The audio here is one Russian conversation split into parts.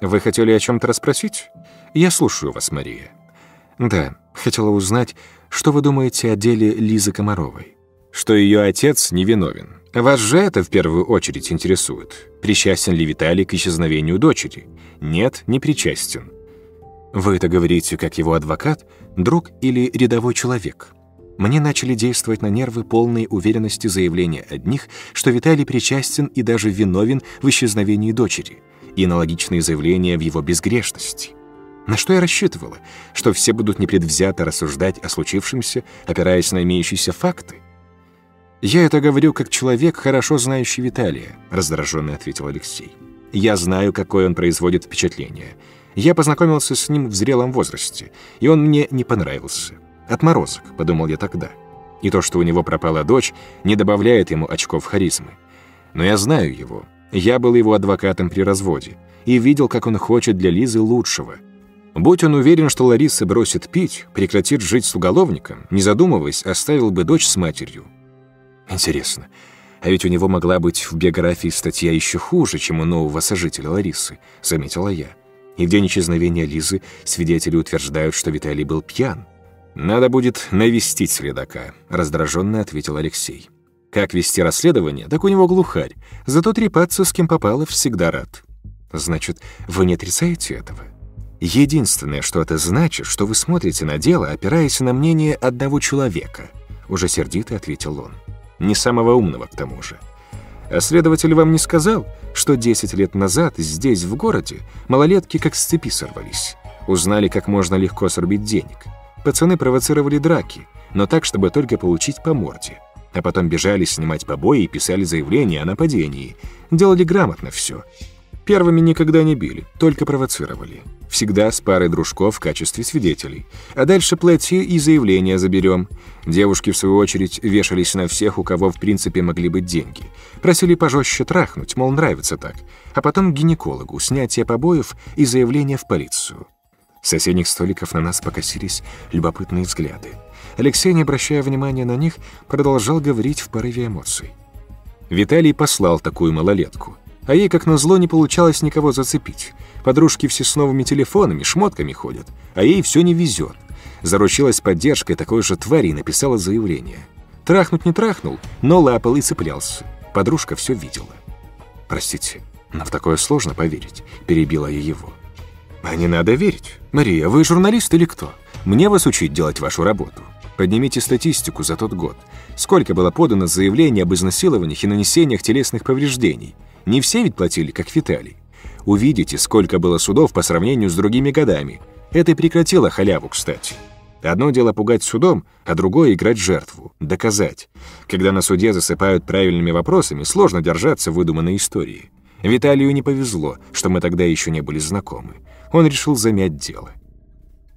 Вы хотели о чем-то расспросить? Я слушаю вас, Мария. Да, хотела узнать, что вы думаете о деле Лизы Комаровой. Что ее отец невиновен. Вас же это в первую очередь интересует. Причастен ли Виталий к исчезновению дочери? Нет, не причастен. Вы это говорите как его адвокат, друг или рядовой человек? Мне начали действовать на нервы полной уверенности заявления одних, что Виталий причастен и даже виновен в исчезновении дочери, и аналогичные заявления в его безгрешности. На что я рассчитывала? Что все будут непредвзято рассуждать о случившемся, опираясь на имеющиеся факты? «Я это говорю как человек, хорошо знающий Виталия», — раздраженно ответил Алексей. «Я знаю, какое он производит впечатление. Я познакомился с ним в зрелом возрасте, и он мне не понравился. Отморозок, подумал я тогда. И то, что у него пропала дочь, не добавляет ему очков харизмы. Но я знаю его. Я был его адвокатом при разводе и видел, как он хочет для Лизы лучшего. Будь он уверен, что Лариса бросит пить, прекратит жить с уголовником, не задумываясь, оставил бы дочь с матерью. Интересно, а ведь у него могла быть в биографии статья еще хуже, чем у нового сожителя Ларисы, заметила я. И в день исчезновения Лизы свидетели утверждают, что Виталий был пьян. «Надо будет навестить следака», — раздраженно ответил Алексей. «Как вести расследование, так у него глухарь. Зато трепаться с кем попало всегда рад». «Значит, вы не отрицаете этого?» «Единственное, что это значит, что вы смотрите на дело, опираясь на мнение одного человека», — уже сердито ответил он. «Не самого умного, к тому же. А следователь вам не сказал, что 10 лет назад здесь, в городе, малолетки как с цепи сорвались. Узнали, как можно легко срубить денег. Пацаны провоцировали драки, но так, чтобы только получить по морде. А потом бежали снимать побои и писали заявление о нападении. Делали грамотно все. Первыми никогда не били, только провоцировали. Всегда с парой дружков в качестве свидетелей. А дальше плати и заявление заберем. Девушки, в свою очередь, вешались на всех, у кого в принципе могли быть деньги. Просили пожестче трахнуть, мол, нравится так. А потом к гинекологу, снятие побоев и заявление в полицию. С соседних столиков на нас покосились любопытные взгляды. Алексей, не обращая внимания на них, продолжал говорить в порыве эмоций. Виталий послал такую малолетку. А ей, как назло, не получалось никого зацепить. Подружки все с новыми телефонами, шмотками ходят, а ей все не везет. Заручилась поддержкой такой же твари и написала заявление. Трахнуть не трахнул, но лапал и цеплялся. Подружка все видела. «Простите, но в такое сложно поверить», — перебила я его. «А не надо верить. Мария, вы журналист или кто? Мне вас учить делать вашу работу. Поднимите статистику за тот год. Сколько было подано заявлений об изнасилованиях и нанесениях телесных повреждений? Не все ведь платили, как Виталий. Увидите, сколько было судов по сравнению с другими годами. Это и прекратило халяву, кстати. Одно дело пугать судом, а другое — играть жертву, доказать. Когда на суде засыпают правильными вопросами, сложно держаться выдуманной истории. Виталию не повезло, что мы тогда еще не были знакомы он решил замять дело.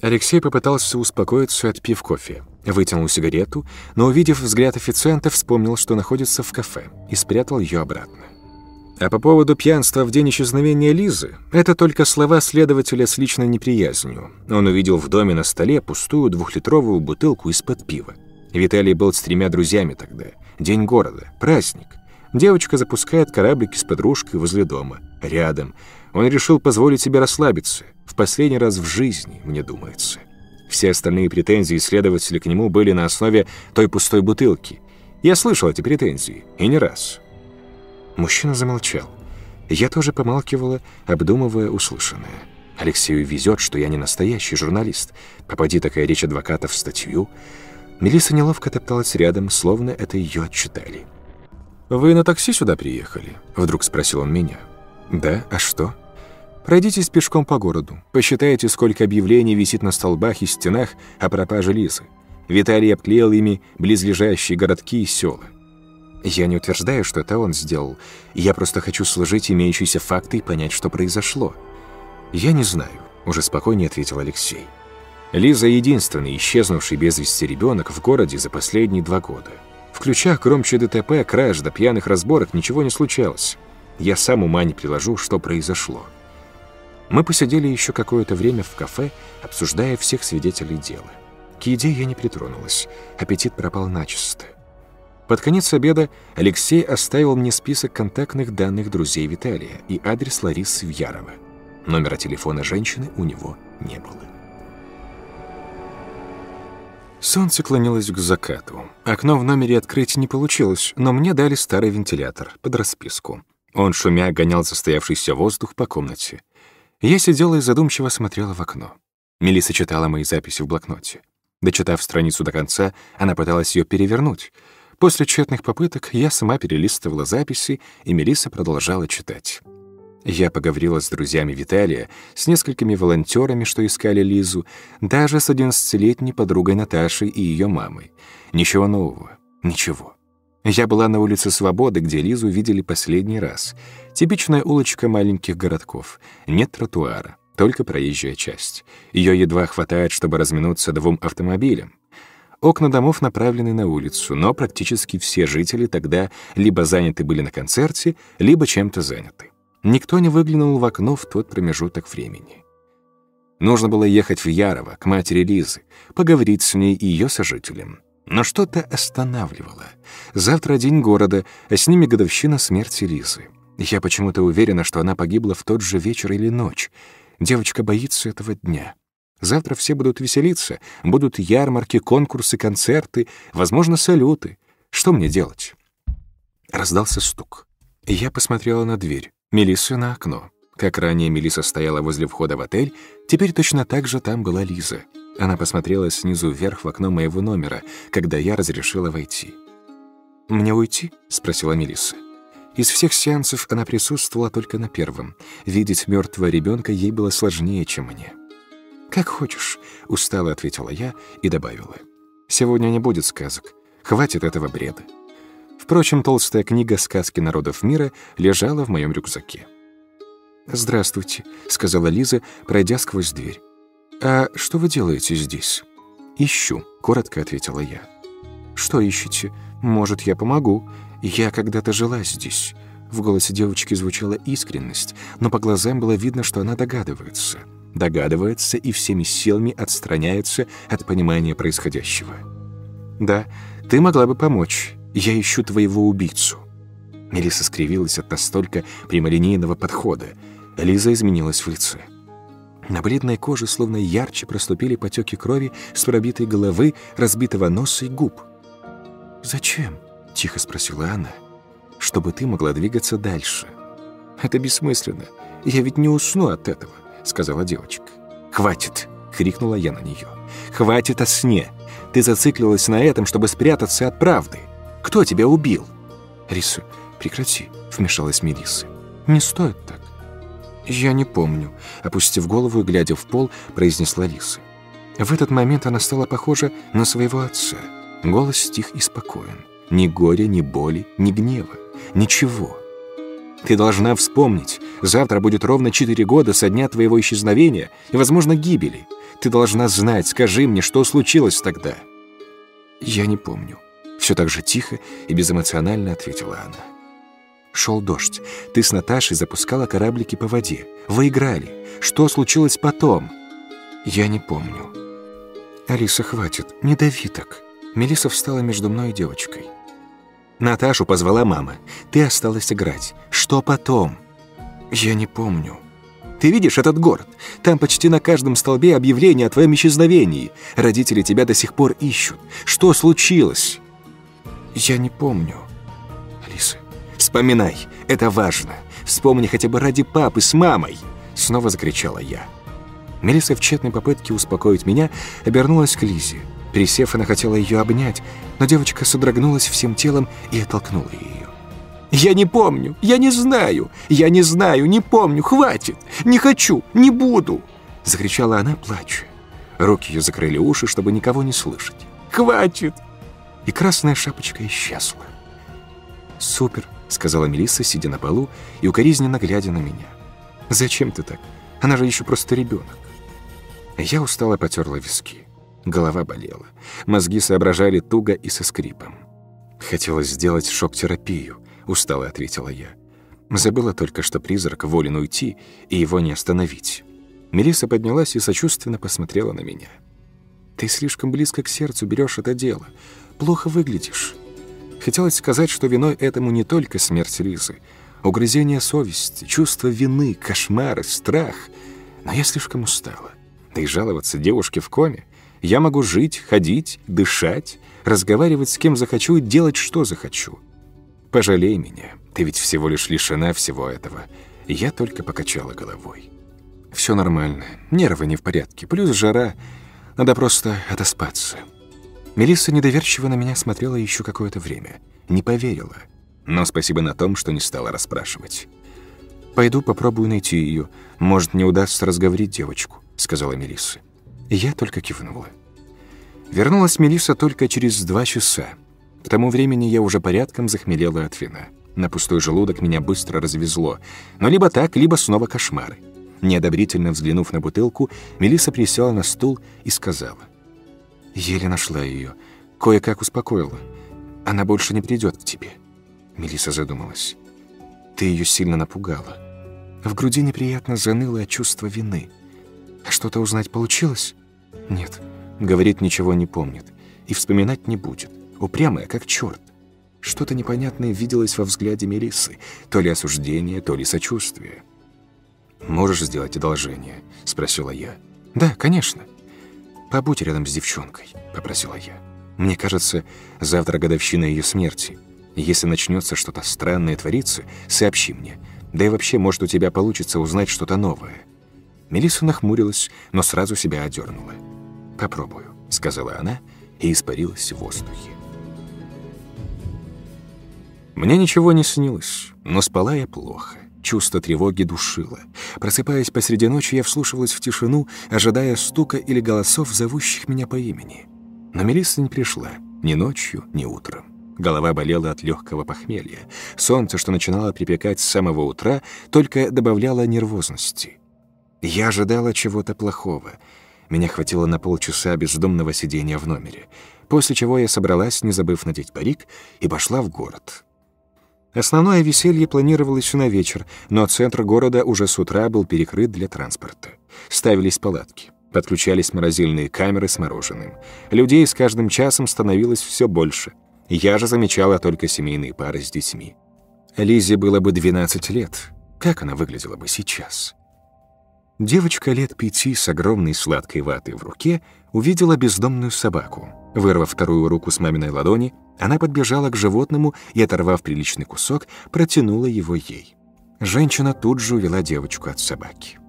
Алексей попытался успокоиться, отпив кофе. Вытянул сигарету, но, увидев взгляд официанта, вспомнил, что находится в кафе, и спрятал ее обратно. А по поводу пьянства в день исчезновения Лизы, это только слова следователя с личной неприязнью. Он увидел в доме на столе пустую двухлитровую бутылку из-под пива. Виталий был с тремя друзьями тогда. День города, праздник. Девочка запускает кораблики с подружкой возле дома. Рядом. Он решил позволить себе расслабиться. В последний раз в жизни, мне думается. Все остальные претензии следователя к нему были на основе той пустой бутылки. Я слышал эти претензии, и не раз. Мужчина замолчал. Я тоже помалкивала, обдумывая услышанное. Алексею везет, что я не настоящий журналист. Попади такая речь адвоката в статью. Мелисса неловко топталась рядом, словно это ее отчитали. «Вы на такси сюда приехали?» — вдруг спросил он меня. «Да, а что?» Пройдитесь пешком по городу. Посчитайте, сколько объявлений висит на столбах и стенах о пропаже Лизы. Виталий обклеил ими близлежащие городки и села. Я не утверждаю, что это он сделал. Я просто хочу сложить имеющиеся факты и понять, что произошло. Я не знаю, уже спокойнее ответил Алексей. Лиза — единственный исчезнувший без вести ребенок в городе за последние два года. В ключах громче ДТП, краж до пьяных разборок ничего не случалось. Я сам ума не приложу, что произошло. Мы посидели еще какое-то время в кафе, обсуждая всех свидетелей дела. К еде я не притронулась, аппетит пропал начисто. Под конец обеда Алексей оставил мне список контактных данных друзей Виталия и адрес Ларисы Вьярова. Номера телефона женщины у него не было. Солнце клонилось к закату. Окно в номере открыть не получилось, но мне дали старый вентилятор под расписку. Он, шумя, гонял застоявшийся воздух по комнате. Я сидела и задумчиво смотрела в окно. Мелисса читала мои записи в блокноте. Дочитав страницу до конца, она пыталась ее перевернуть. После тщетных попыток я сама перелистывала записи, и Мелисса продолжала читать. Я поговорила с друзьями Виталия, с несколькими волонтерами, что искали Лизу, даже с одиннадцатилетней подругой Наташей и ее мамой. Ничего нового. Ничего. Я была на улице Свободы, где Лизу видели последний раз. Типичная улочка маленьких городков. Нет тротуара, только проезжая часть. Ее едва хватает, чтобы разминуться двум автомобилям. Окна домов направлены на улицу, но практически все жители тогда либо заняты были на концерте, либо чем-то заняты. Никто не выглянул в окно в тот промежуток времени. Нужно было ехать в Ярово, к матери Лизы, поговорить с ней и ее сожителем. Но что-то останавливало. Завтра день города, а с ними годовщина смерти Лизы. Я почему-то уверена, что она погибла в тот же вечер или ночь. Девочка боится этого дня. Завтра все будут веселиться, будут ярмарки, конкурсы, концерты, возможно, салюты. Что мне делать? Раздался стук. Я посмотрела на дверь, Мелиссу на окно. Как ранее Мелисса стояла возле входа в отель, теперь точно так же там была Лиза. Она посмотрела снизу вверх в окно моего номера, когда я разрешила войти. «Мне уйти?» — спросила Мелисса. Из всех сеансов она присутствовала только на первом. Видеть мертвого ребенка ей было сложнее, чем мне. «Как хочешь», — устало ответила я и добавила. «Сегодня не будет сказок. Хватит этого бреда». Впрочем, толстая книга «Сказки народов мира» лежала в моем рюкзаке. «Здравствуйте», — сказала Лиза, пройдя сквозь дверь. «А что вы делаете здесь?» «Ищу», — коротко ответила я. «Что ищете? Может, я помогу? Я когда-то жила здесь». В голосе девочки звучала искренность, но по глазам было видно, что она догадывается. Догадывается и всеми силами отстраняется от понимания происходящего. «Да, ты могла бы помочь. Я ищу твоего убийцу». Мелисса скривилась от настолько прямолинейного подхода. Лиза изменилась в лице. На бледной коже словно ярче проступили потеки крови с пробитой головы, разбитого носа и губ. «Зачем?» — тихо спросила она. «Чтобы ты могла двигаться дальше». «Это бессмысленно. Я ведь не усну от этого», — сказала девочка. «Хватит!» — крикнула я на нее. «Хватит о сне! Ты зациклилась на этом, чтобы спрятаться от правды. Кто тебя убил?» «Риса, прекрати», — вмешалась Мелисса. «Не стоит так. «Я не помню», — опустив голову и глядя в пол, произнесла Лиса. В этот момент она стала похожа на своего отца. Голос стих и спокоен. Ни горя, ни боли, ни гнева. Ничего. Ты должна вспомнить. Завтра будет ровно четыре года со дня твоего исчезновения и, возможно, гибели. Ты должна знать, скажи мне, что случилось тогда. Я не помню. Все так же тихо и безэмоционально ответила она. Шел дождь. Ты с Наташей запускала кораблики по воде. Вы играли. Что случилось потом? Я не помню. Алиса, хватит. Не дави так. Мелисса встала между мной и девочкой. Наташу позвала мама. Ты осталась играть. Что потом? Я не помню. Ты видишь этот город? Там почти на каждом столбе объявление о твоем исчезновении. Родители тебя до сих пор ищут. Что случилось? Я не помню. «Вспоминай, это важно. Вспомни хотя бы ради папы с мамой!» Снова закричала я. Мелисса в тщетной попытке успокоить меня обернулась к Лизе. Присев, она хотела ее обнять, но девочка содрогнулась всем телом и оттолкнула ее. «Я не помню, я не знаю, я не знаю, не помню, хватит, не хочу, не буду!» Закричала она, плача. Руки ее закрыли уши, чтобы никого не слышать. «Хватит!» И красная шапочка исчезла. «Супер!» Сказала Мелисса, сидя на полу и укоризненно глядя на меня. «Зачем ты так? Она же еще просто ребенок». Я устало потерла виски. Голова болела. Мозги соображали туго и со скрипом. «Хотелось сделать шок-терапию», — устало ответила я. Забыла только, что призрак волен уйти, и его не остановить. Мелисса поднялась и сочувственно посмотрела на меня. «Ты слишком близко к сердцу берешь это дело. Плохо выглядишь. Хотелось сказать, что виной этому не только смерть Лизы. Угрызение совести, чувство вины, кошмары, страх. Но я слишком устала. Да и жаловаться девушке в коме. Я могу жить, ходить, дышать, разговаривать с кем захочу и делать, что захочу. Пожалей меня, ты ведь всего лишь лишена всего этого. Я только покачала головой. Все нормально, нервы не в порядке, плюс жара. Надо просто отоспаться. Мелисса недоверчиво на меня смотрела еще какое-то время. Не поверила. Но спасибо на том, что не стала расспрашивать. «Пойду попробую найти ее. Может, не удастся разговорить девочку», — сказала Мелисса. Я только кивнула. Вернулась Мелисса только через два часа. К тому времени я уже порядком захмелела от вина. На пустой желудок меня быстро развезло. Но либо так, либо снова кошмары. Неодобрительно взглянув на бутылку, Мелисса присела на стул и сказала. «Еле нашла ее. Кое-как успокоила. Она больше не придет к тебе». Мелисса задумалась. «Ты ее сильно напугала. В груди неприятно заныло от чувства вины. А что-то узнать получилось? Нет. Говорит, ничего не помнит. И вспоминать не будет. Упрямая, как черт. Что-то непонятное виделось во взгляде Мелиссы. То ли осуждение, то ли сочувствие. «Можешь сделать одолжение?» — спросила я. «Да, конечно. Побудь рядом с девчонкой», — попросила я. «Мне кажется, завтра годовщина ее смерти. Если начнется что-то странное твориться, сообщи мне. Да и вообще, может, у тебя получится узнать что-то новое». Мелисса нахмурилась, но сразу себя одернула. «Попробую», — сказала она и испарилась в воздухе. Мне ничего не снилось, но спала я плохо. Чувство тревоги душило. Просыпаясь посреди ночи, я вслушивалась в тишину, ожидая стука или голосов, зовущих меня по имени. Но Мелисса не пришла ни ночью, ни утром. Голова болела от легкого похмелья. Солнце, что начинало припекать с самого утра, только добавляло нервозности. Я ожидала чего-то плохого. Меня хватило на полчаса бездомного сидения в номере, после чего я собралась, не забыв надеть парик, и пошла в город. Основное веселье планировалось на вечер, но центр города уже с утра был перекрыт для транспорта. Ставились палатки, подключались морозильные камеры с мороженым. Людей с каждым часом становилось все больше. Я же замечала только семейные пары с детьми. Лизе было бы 12 лет. Как она выглядела бы сейчас? Девочка лет пяти с огромной сладкой ватой в руке увидела бездомную собаку. Вырвав вторую руку с маминой ладони, она подбежала к животному и, оторвав приличный кусок, протянула его ей. Женщина тут же увела девочку от собаки.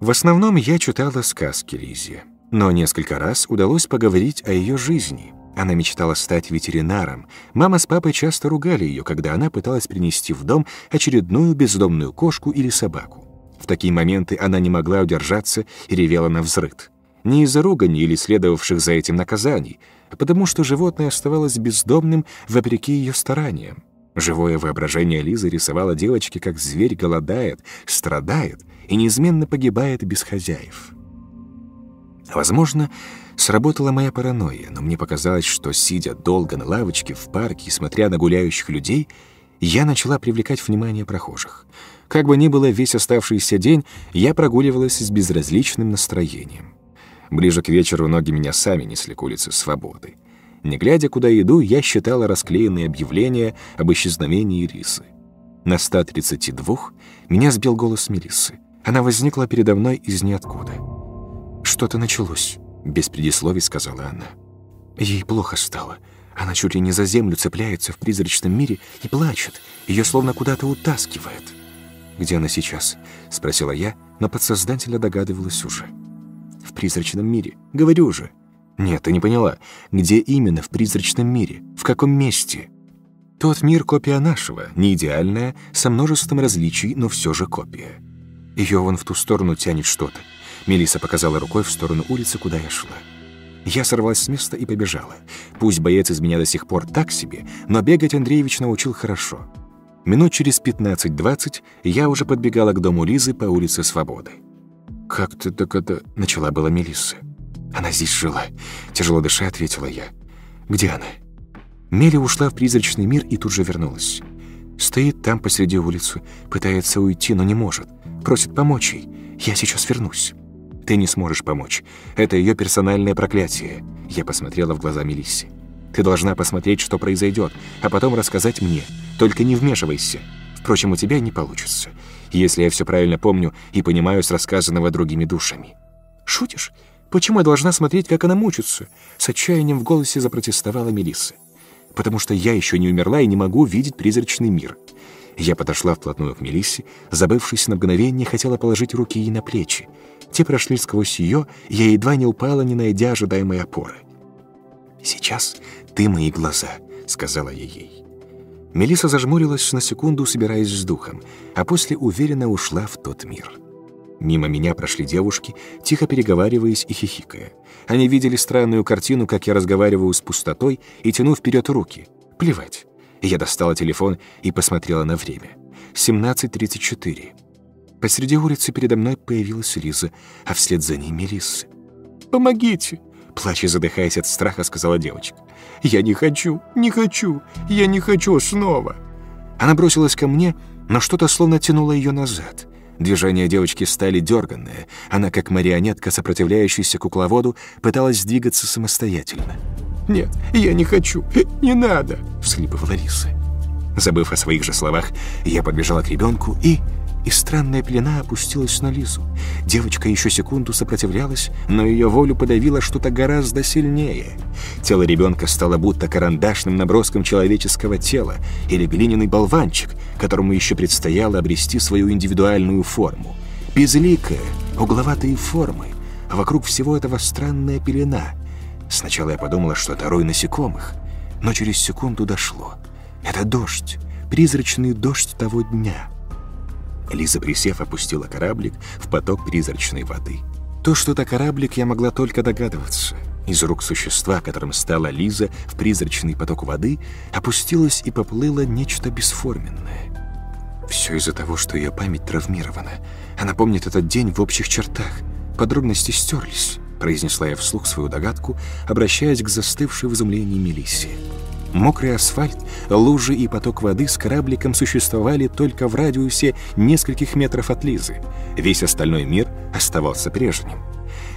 В основном я читала сказки Лизе, но несколько раз удалось поговорить о ее жизни. Она мечтала стать ветеринаром. Мама с папой часто ругали ее, когда она пыталась принести в дом очередную бездомную кошку или собаку. В такие моменты она не могла удержаться и ревела на взрыд. Не из-за ругани или следовавших за этим наказаний, а потому что животное оставалось бездомным вопреки ее стараниям. Живое воображение Лизы рисовало девочке, как зверь голодает, страдает и неизменно погибает без хозяев. Возможно, сработала моя паранойя, но мне показалось, что, сидя долго на лавочке в парке и смотря на гуляющих людей, я начала привлекать внимание прохожих. Как бы ни было, весь оставшийся день я прогуливалась с безразличным настроением. Ближе к вечеру ноги меня сами несли к улице Свободы. Не глядя, куда иду, я считала расклеенные объявления об исчезновении рисы. На 132 меня сбил голос Мелиссы. Она возникла передо мной из ниоткуда. «Что-то началось», — без предисловий сказала она. Ей плохо стало. Она чуть ли не за землю цепляется в призрачном мире и плачет. Ее словно куда-то утаскивает. «Где она сейчас?» — спросила я, но подсознательно догадывалась уже в призрачном мире. Говорю же. Нет, ты не поняла. Где именно в призрачном мире? В каком месте? Тот мир — копия нашего, не идеальная, со множеством различий, но все же копия. Ее вон в ту сторону тянет что-то. Мелиса показала рукой в сторону улицы, куда я шла. Я сорвалась с места и побежала. Пусть боец из меня до сих пор так себе, но бегать Андреевич научил хорошо. Минут через 15-20 я уже подбегала к дому Лизы по улице Свободы. «Как ты так это...» — начала была Мелисса. «Она здесь жила», — тяжело дыша ответила я. «Где она?» Мели ушла в призрачный мир и тут же вернулась. Стоит там посреди улицы, пытается уйти, но не может. Просит помочь ей. «Я сейчас вернусь». «Ты не сможешь помочь. Это ее персональное проклятие». Я посмотрела в глаза Мелиссе. Ты должна посмотреть, что произойдет, а потом рассказать мне. Только не вмешивайся. Впрочем, у тебя не получится, если я все правильно помню и понимаю с рассказанного другими душами». «Шутишь? Почему я должна смотреть, как она мучится?» С отчаянием в голосе запротестовала Мелисса. «Потому что я еще не умерла и не могу видеть призрачный мир». Я подошла вплотную к Мелиссе, забывшись на мгновение, хотела положить руки ей на плечи. Те прошли сквозь ее, я едва не упала, не найдя ожидаемой опоры. «Сейчас ты мои глаза», — сказала я ей. Мелисса зажмурилась на секунду, собираясь с духом, а после уверенно ушла в тот мир. Мимо меня прошли девушки, тихо переговариваясь и хихикая. Они видели странную картину, как я разговариваю с пустотой и тяну вперед руки. Плевать. Я достала телефон и посмотрела на время. 17.34. Посреди улицы передо мной появилась Лиза, а вслед за ней Мелисса. «Помогите!» Плача задыхаясь от страха, сказала девочка. «Я не хочу, не хочу, я не хочу снова!» Она бросилась ко мне, но что-то словно тянуло ее назад. Движения девочки стали дерганные. Она, как марионетка, сопротивляющаяся кукловоду, пыталась двигаться самостоятельно. «Нет, я не хочу, не надо!» — всхлипывала Лиса. Забыв о своих же словах, я подбежала к ребенку и и странная пелена опустилась на Лизу. Девочка еще секунду сопротивлялась, но ее волю подавило что-то гораздо сильнее. Тело ребенка стало будто карандашным наброском человеческого тела или глиняный болванчик, которому еще предстояло обрести свою индивидуальную форму. Безликая, угловатые формы, а вокруг всего этого странная пелена. Сначала я подумала, что это рой насекомых, но через секунду дошло. Это дождь, призрачный дождь того дня — Лиза, присев, опустила кораблик в поток призрачной воды. То, что это кораблик, я могла только догадываться. Из рук существа, которым стала Лиза, в призрачный поток воды опустилось и поплыло нечто бесформенное. Все из-за того, что ее память травмирована. Она помнит этот день в общих чертах. Подробности стерлись, произнесла я вслух свою догадку, обращаясь к застывшей в изумлении Мелиссе. Мокрый асфальт, лужи и поток воды с корабликом существовали только в радиусе нескольких метров от Лизы. Весь остальной мир оставался прежним.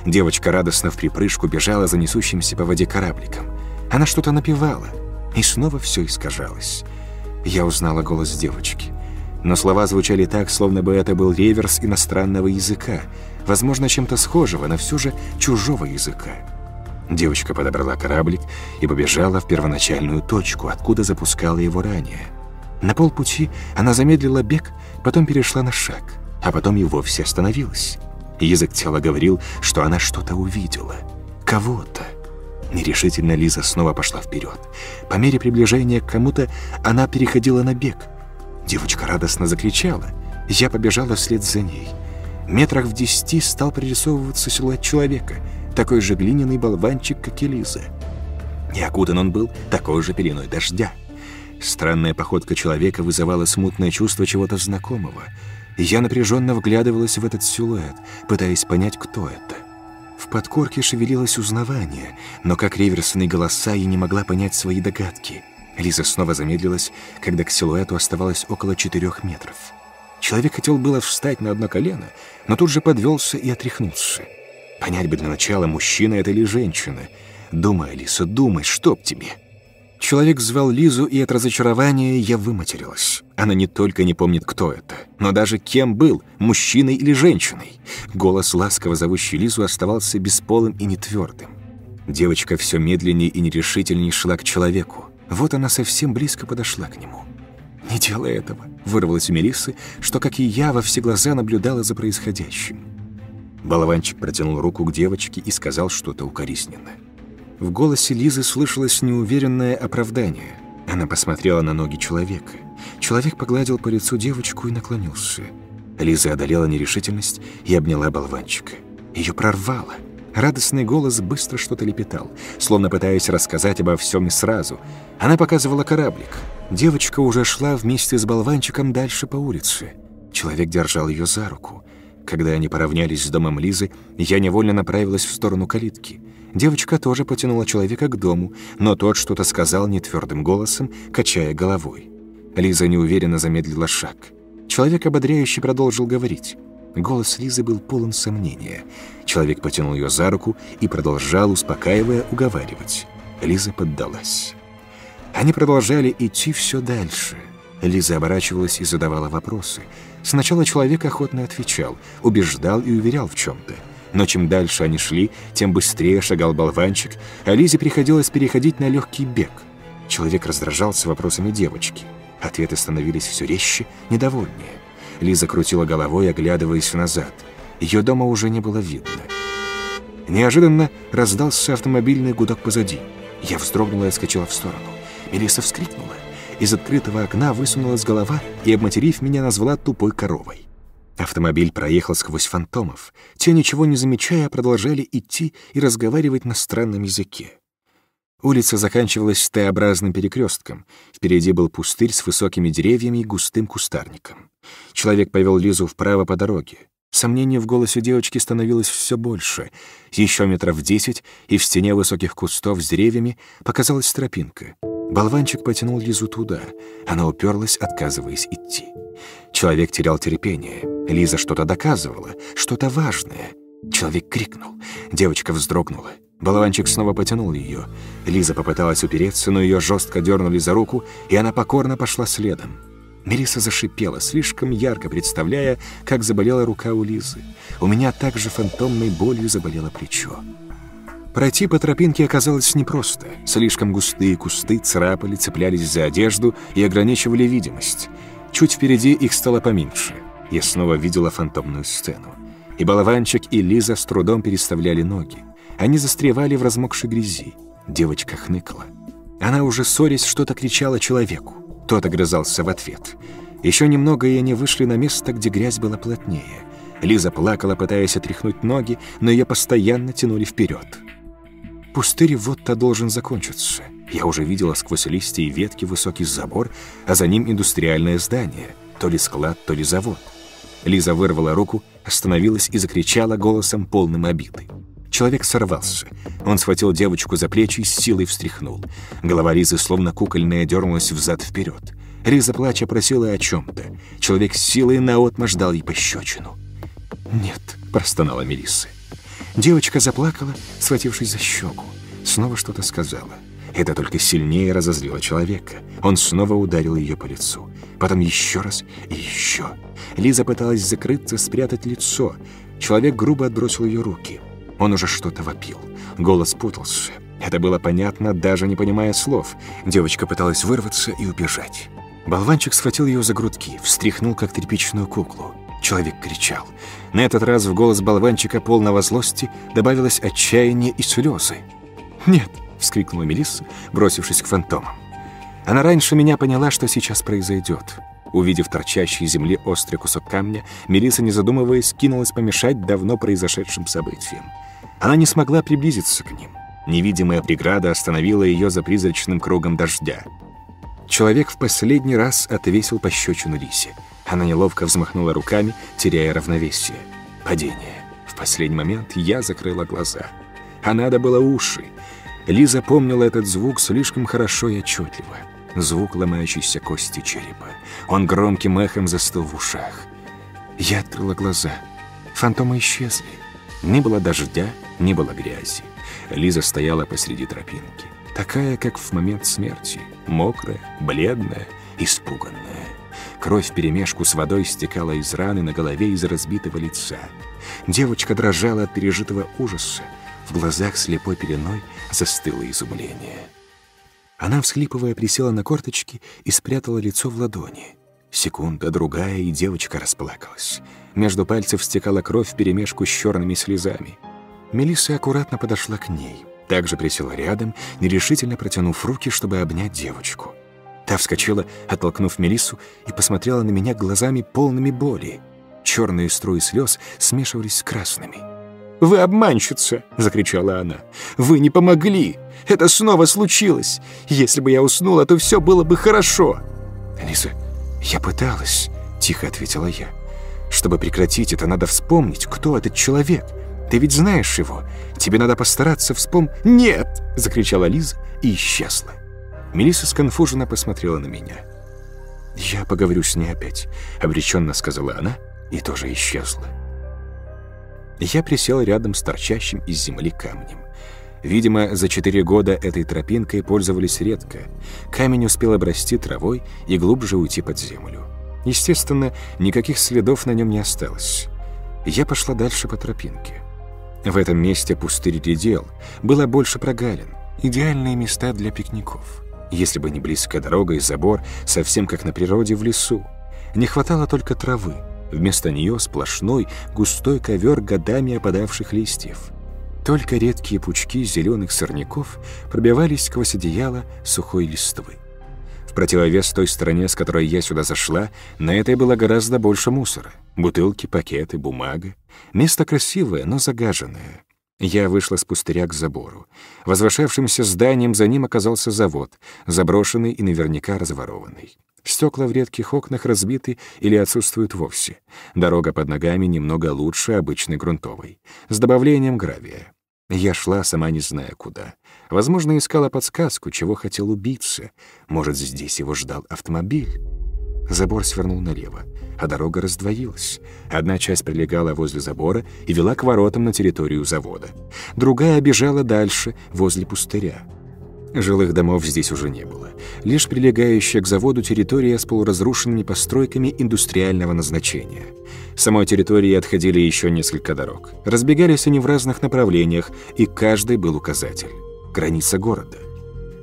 Девочка радостно в припрыжку бежала за несущимся по воде корабликом. Она что-то напевала, и снова все искажалось. Я узнала голос девочки. Но слова звучали так, словно бы это был реверс иностранного языка, возможно, чем-то схожего, но все же чужого языка. Девочка подобрала кораблик и побежала в первоначальную точку, откуда запускала его ранее. На полпути она замедлила бег, потом перешла на шаг, а потом и вовсе остановилась. Язык тела говорил, что она что-то увидела. Кого-то. Нерешительно Лиза снова пошла вперед. По мере приближения к кому-то она переходила на бег. Девочка радостно закричала. Я побежала вслед за ней. Метрах в десяти стал прорисовываться силуэт человека — такой же глиняный болванчик, как и Лиза. И окутан он был такой же пеленой дождя. Странная походка человека вызывала смутное чувство чего-то знакомого. Я напряженно вглядывалась в этот силуэт, пытаясь понять, кто это. В подкорке шевелилось узнавание, но как реверсные голоса я не могла понять свои догадки. Лиза снова замедлилась, когда к силуэту оставалось около четырех метров. Человек хотел было встать на одно колено, но тут же подвелся и отряхнулся. Понять бы для начала, мужчина это или женщина. Думай, Алиса, думай, чтоб тебе. Человек звал Лизу, и от разочарования я выматерилась. Она не только не помнит, кто это, но даже кем был, мужчиной или женщиной. Голос, ласково зовущий Лизу, оставался бесполым и нетвердым. Девочка все медленнее и нерешительнее шла к человеку. Вот она совсем близко подошла к нему. «Не делай этого», — вырвалась у Мелиссы, что, как и я, во все глаза наблюдала за происходящим. Болванчик протянул руку к девочке и сказал что-то укоризненное. В голосе Лизы слышалось неуверенное оправдание. Она посмотрела на ноги человека. Человек погладил по лицу девочку и наклонился. Лиза одолела нерешительность и обняла болванчика. Ее прорвало. Радостный голос быстро что-то лепетал, словно пытаясь рассказать обо всем и сразу. Она показывала кораблик. Девочка уже шла вместе с болванчиком дальше по улице. Человек держал ее за руку. Когда они поравнялись с домом Лизы, я невольно направилась в сторону калитки. Девочка тоже потянула человека к дому, но тот что-то сказал нетвердым голосом, качая головой. Лиза неуверенно замедлила шаг. Человек ободряюще продолжил говорить. Голос Лизы был полон сомнения. Человек потянул ее за руку и продолжал, успокаивая, уговаривать. Лиза поддалась. Они продолжали идти все дальше. Лиза оборачивалась и задавала вопросы. Сначала человек охотно отвечал, убеждал и уверял в чем-то. Но чем дальше они шли, тем быстрее шагал болванчик, а Лизе приходилось переходить на легкий бег. Человек раздражался вопросами девочки. Ответы становились все резче, недовольнее. Лиза крутила головой, оглядываясь назад. Ее дома уже не было видно. Неожиданно раздался автомобильный гудок позади. Я вздрогнула и отскочила в сторону. Мелисса вскрикнула. Из открытого окна высунулась голова и, обматерив меня, назвала тупой коровой. Автомобиль проехал сквозь фантомов. Те, ничего не замечая, продолжали идти и разговаривать на странном языке. Улица заканчивалась Т-образным перекрестком. Впереди был пустырь с высокими деревьями и густым кустарником. Человек повел Лизу вправо по дороге. Сомнений в голосе девочки становилось все больше. Еще метров десять, и в стене высоких кустов с деревьями показалась тропинка. Болванчик потянул Лизу туда. Она уперлась, отказываясь идти. Человек терял терпение. Лиза что-то доказывала, что-то важное. Человек крикнул. Девочка вздрогнула. Болванчик снова потянул ее. Лиза попыталась упереться, но ее жестко дернули за руку, и она покорно пошла следом. Мелисса зашипела, слишком ярко представляя, как заболела рука у Лизы. У меня также фантомной болью заболело плечо. Пройти по тропинке оказалось непросто. Слишком густые кусты царапали, цеплялись за одежду и ограничивали видимость. Чуть впереди их стало поменьше. Я снова видела фантомную сцену. И болванчик, и Лиза с трудом переставляли ноги. Они застревали в размокшей грязи. Девочка хныкала. Она уже ссорясь что-то кричала человеку. Тот огрызался в ответ. Еще немного, и они вышли на место, где грязь была плотнее. Лиза плакала, пытаясь отряхнуть ноги, но ее постоянно тянули вперед. Пустырь вот-то должен закончиться. Я уже видела сквозь листья и ветки высокий забор, а за ним индустриальное здание. То ли склад, то ли завод. Лиза вырвала руку, остановилась и закричала голосом полным обиды. Человек сорвался. Он схватил девочку за плечи и с силой встряхнул. Голова Ризы, словно кукольная, дернулась взад-вперед. Риза, плача, просила о чем-то. Человек с силой наотмашь дал ей пощечину. «Нет», — простонала Мелисса. Девочка заплакала, схватившись за щеку. Снова что-то сказала. Это только сильнее разозлило человека. Он снова ударил ее по лицу. Потом еще раз и еще. Лиза пыталась закрыться, спрятать лицо. Человек грубо отбросил ее руки. Он уже что-то вопил. Голос путался. Это было понятно, даже не понимая слов. Девочка пыталась вырваться и убежать. Болванчик схватил ее за грудки, встряхнул, как тряпичную куклу. Человек кричал. На этот раз в голос болванчика полного злости добавилось отчаяние и слезы. «Нет!» — вскрикнула Мелисса, бросившись к фантомам. Она раньше меня поняла, что сейчас произойдет. Увидев торчащий из земли острый кусок камня, Мелисса, не задумываясь, кинулась помешать давно произошедшим событиям. Она не смогла приблизиться к ним. Невидимая преграда остановила ее за призрачным кругом дождя. Человек в последний раз отвесил пощечину Лисе. Она неловко взмахнула руками, теряя равновесие. Падение. В последний момент я закрыла глаза. А надо было уши. Лиза помнила этот звук слишком хорошо и отчетливо. Звук ломающейся кости черепа. Он громким эхом застыл в ушах. Я открыла глаза. Фантомы исчезли. Не было дождя, не было грязи. Лиза стояла посреди тропинки. Такая, как в момент смерти. Мокрая, бледная, испуганная. Кровь вперемешку с водой стекала из раны на голове из разбитого лица. Девочка дрожала от пережитого ужаса. В глазах слепой пеленой застыло изумление. Она, всхлипывая, присела на корточки и спрятала лицо в ладони. Секунда, другая, и девочка расплакалась. Между пальцев стекала кровь вперемешку с черными слезами. Мелисса аккуратно подошла к ней. Также присела рядом, нерешительно протянув руки, чтобы обнять девочку. Та вскочила, оттолкнув Мелиссу, и посмотрела на меня глазами полными боли. Черные струи слез смешивались с красными. «Вы обманщица!» — закричала она. «Вы не помогли! Это снова случилось! Если бы я уснула, то все было бы хорошо!» «Лиза, я пыталась!» — тихо ответила я. Чтобы прекратить это, надо вспомнить, кто этот человек. Ты ведь знаешь его. Тебе надо постараться вспомнить. «Нет!» — закричала Лиза и исчезла. Мелисса сконфуженно посмотрела на меня. «Я поговорю с ней опять», — обреченно сказала она и тоже исчезла. Я присел рядом с торчащим из земли камнем. Видимо, за четыре года этой тропинкой пользовались редко. Камень успел обрасти травой и глубже уйти под землю. Естественно, никаких следов на нем не осталось. Я пошла дальше по тропинке. В этом месте пустырь редел, было больше прогалин, идеальные места для пикников. Если бы не близкая дорога и забор, совсем как на природе в лесу. Не хватало только травы. Вместо нее сплошной, густой ковер годами опадавших листьев. Только редкие пучки зеленых сорняков пробивались сквозь одеяло сухой листвы. В противовес той стороне, с которой я сюда зашла, на этой было гораздо больше мусора. Бутылки, пакеты, бумага. Место красивое, но загаженное. Я вышла с пустыря к забору. Возвышавшимся зданием за ним оказался завод, заброшенный и наверняка разворованный. Стекла в редких окнах разбиты или отсутствуют вовсе. Дорога под ногами немного лучше обычной грунтовой, с добавлением гравия. Я шла, сама не зная куда. Возможно, искала подсказку, чего хотел убиться. Может, здесь его ждал автомобиль. Забор свернул налево, а дорога раздвоилась. Одна часть прилегала возле забора и вела к воротам на территорию завода. Другая бежала дальше, возле пустыря. Жилых домов здесь уже не было. Лишь прилегающая к заводу территория с полуразрушенными постройками индустриального назначения. Самой территории отходили еще несколько дорог. Разбегались они в разных направлениях, и каждый был указатель. Граница города.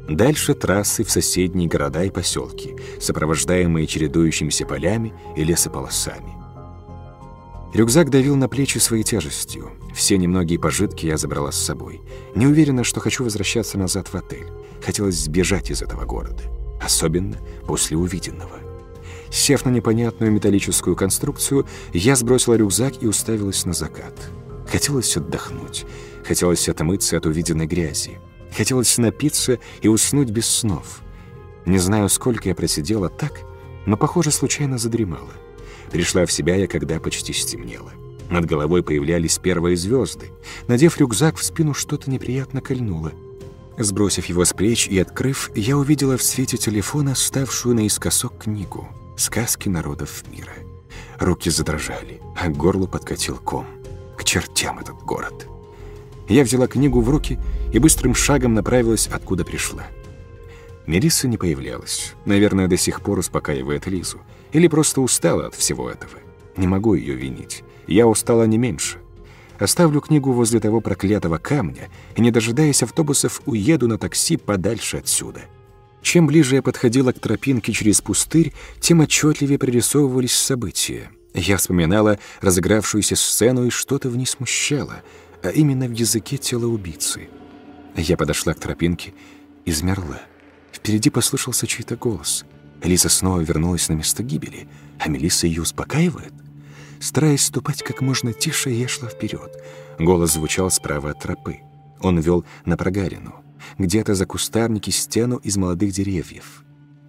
Дальше трассы в соседние города и поселки, сопровождаемые чередующимися полями и лесополосами. Рюкзак давил на плечи своей тяжестью. Все немногие пожитки я забрала с собой. Не уверена, что хочу возвращаться назад в отель. Хотелось сбежать из этого города. Особенно после увиденного. Сев на непонятную металлическую конструкцию, я сбросила рюкзак и уставилась на закат. Хотелось отдохнуть. Хотелось отмыться от увиденной грязи. Хотелось напиться и уснуть без снов. Не знаю, сколько я просидела так, но, похоже, случайно задремала. Пришла в себя я, когда почти стемнело. Над головой появлялись первые звезды. Надев рюкзак, в спину что-то неприятно кольнуло. Сбросив его с плеч и открыв, я увидела в свете телефона ставшую наискосок книгу «Сказки народов мира». Руки задрожали, а к горлу подкатил ком. К чертям этот город. Я взяла книгу в руки и быстрым шагом направилась, откуда пришла. Мелисса не появлялась. Наверное, до сих пор успокаивает Лизу. Или просто устала от всего этого. Не могу ее винить. Я устала не меньше. Оставлю книгу возле того проклятого камня и, не дожидаясь автобусов, уеду на такси подальше отсюда. Чем ближе я подходила к тропинке через пустырь, тем отчетливее прорисовывались события. Я вспоминала разыгравшуюся сцену, и что-то в ней смущало, а именно в языке тела убийцы. Я подошла к тропинке и замерла. Впереди послышался чей-то голос. Лиза снова вернулась на место гибели, а Мелисса ее успокаивает. Стараясь ступать как можно тише, я шла вперед. Голос звучал справа от тропы. Он вел на прогарину. Где-то за кустарники стену из молодых деревьев.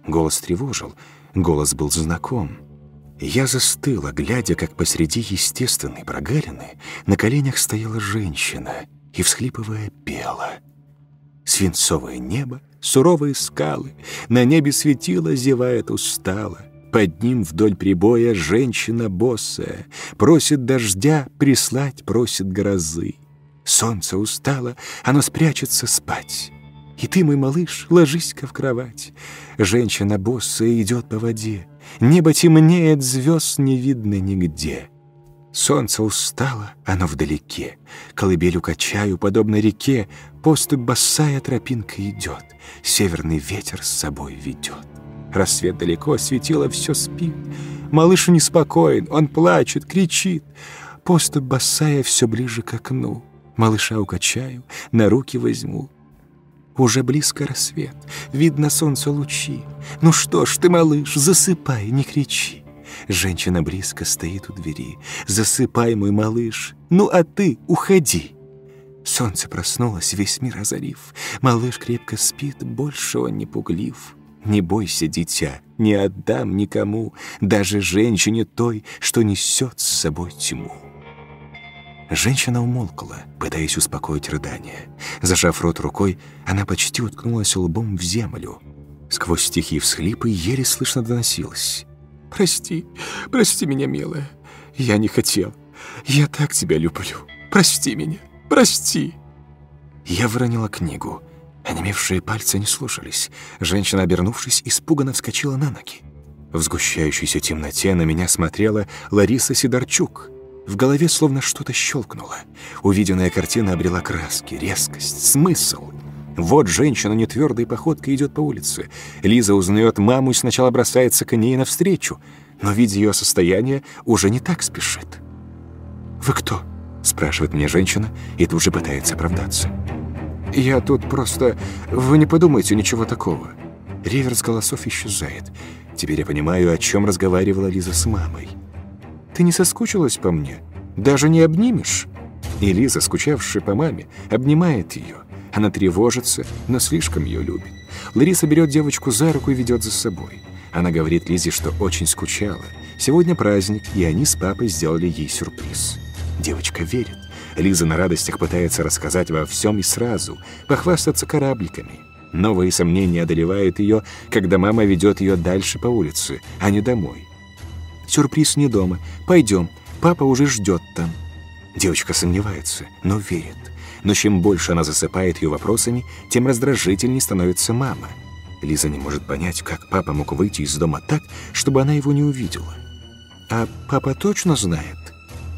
Голос тревожил, голос был знаком. Я застыла, глядя, как посреди естественной прогарины на коленях стояла женщина и, всхлипывая, пела. Свинцовое небо суровые скалы, на небе светило, зевает устало. Под ним вдоль прибоя женщина боссая, просит дождя, прислать просит грозы. Солнце устало, оно спрячется спать. И ты, мой малыш, ложись-ка в кровать. Женщина боссая идет по воде. Небо темнеет, звезд не видно нигде. Солнце устало, оно вдалеке. Колыбель качаю, подобно реке, Поступь босая тропинка идет, Северный ветер с собой ведет. Рассвет далеко, светило все спит. Малыш неспокоен, он плачет, кричит. Поступь босая все ближе к окну. Малыша укачаю, на руки возьму. Уже близко рассвет, видно солнце лучи. Ну что ж ты, малыш, засыпай, не кричи. Женщина близко стоит у двери. «Засыпай, мой малыш! Ну, а ты уходи!» Солнце проснулось, весь мир озарив. Малыш крепко спит, больше он не пуглив. Не бойся, дитя, не отдам никому, даже женщине той, что несет с собой тьму. Женщина умолкла, пытаясь успокоить рыдание. Зажав рот рукой, она почти уткнулась лбом в землю. Сквозь тихие всхлипы еле слышно доносилось. Прости, прости меня, милая. Я не хотел. Я так тебя люблю. Прости меня, прости. Я выронила книгу. Онемевшие пальцы не слушались. Женщина, обернувшись, испуганно вскочила на ноги. В сгущающейся темноте на меня смотрела Лариса Сидорчук. В голове словно что-то щелкнуло. Увиденная картина обрела краски, резкость, смысл. Вот женщина нетвердой походкой идет по улице. Лиза узнает маму и сначала бросается к ней навстречу, но, видя ее состояние, уже не так спешит. «Вы кто?» — спрашивает меня женщина и тут же пытается оправдаться. «Я тут просто... Вы не подумайте ничего такого». Реверс голосов исчезает. Теперь я понимаю, о чем разговаривала Лиза с мамой. «Ты не соскучилась по мне? Даже не обнимешь?» И Лиза, скучавшая по маме, обнимает ее. Она тревожится, но слишком ее любит. Лариса берет девочку за руку и ведет за собой. Она говорит Лизе, что очень скучала. Сегодня праздник, и они с папой сделали ей сюрприз. Девочка верит. Лиза на радостях пытается рассказать во всем и сразу, похвастаться корабликами. Новые сомнения одолевают ее, когда мама ведет ее дальше по улице, а не домой. «Сюрприз не дома. Пойдем. Папа уже ждет там». Девочка сомневается, но верит. Но чем больше она засыпает ее вопросами, тем раздражительнее становится мама. Лиза не может понять, как папа мог выйти из дома так, чтобы она его не увидела. А папа точно знает?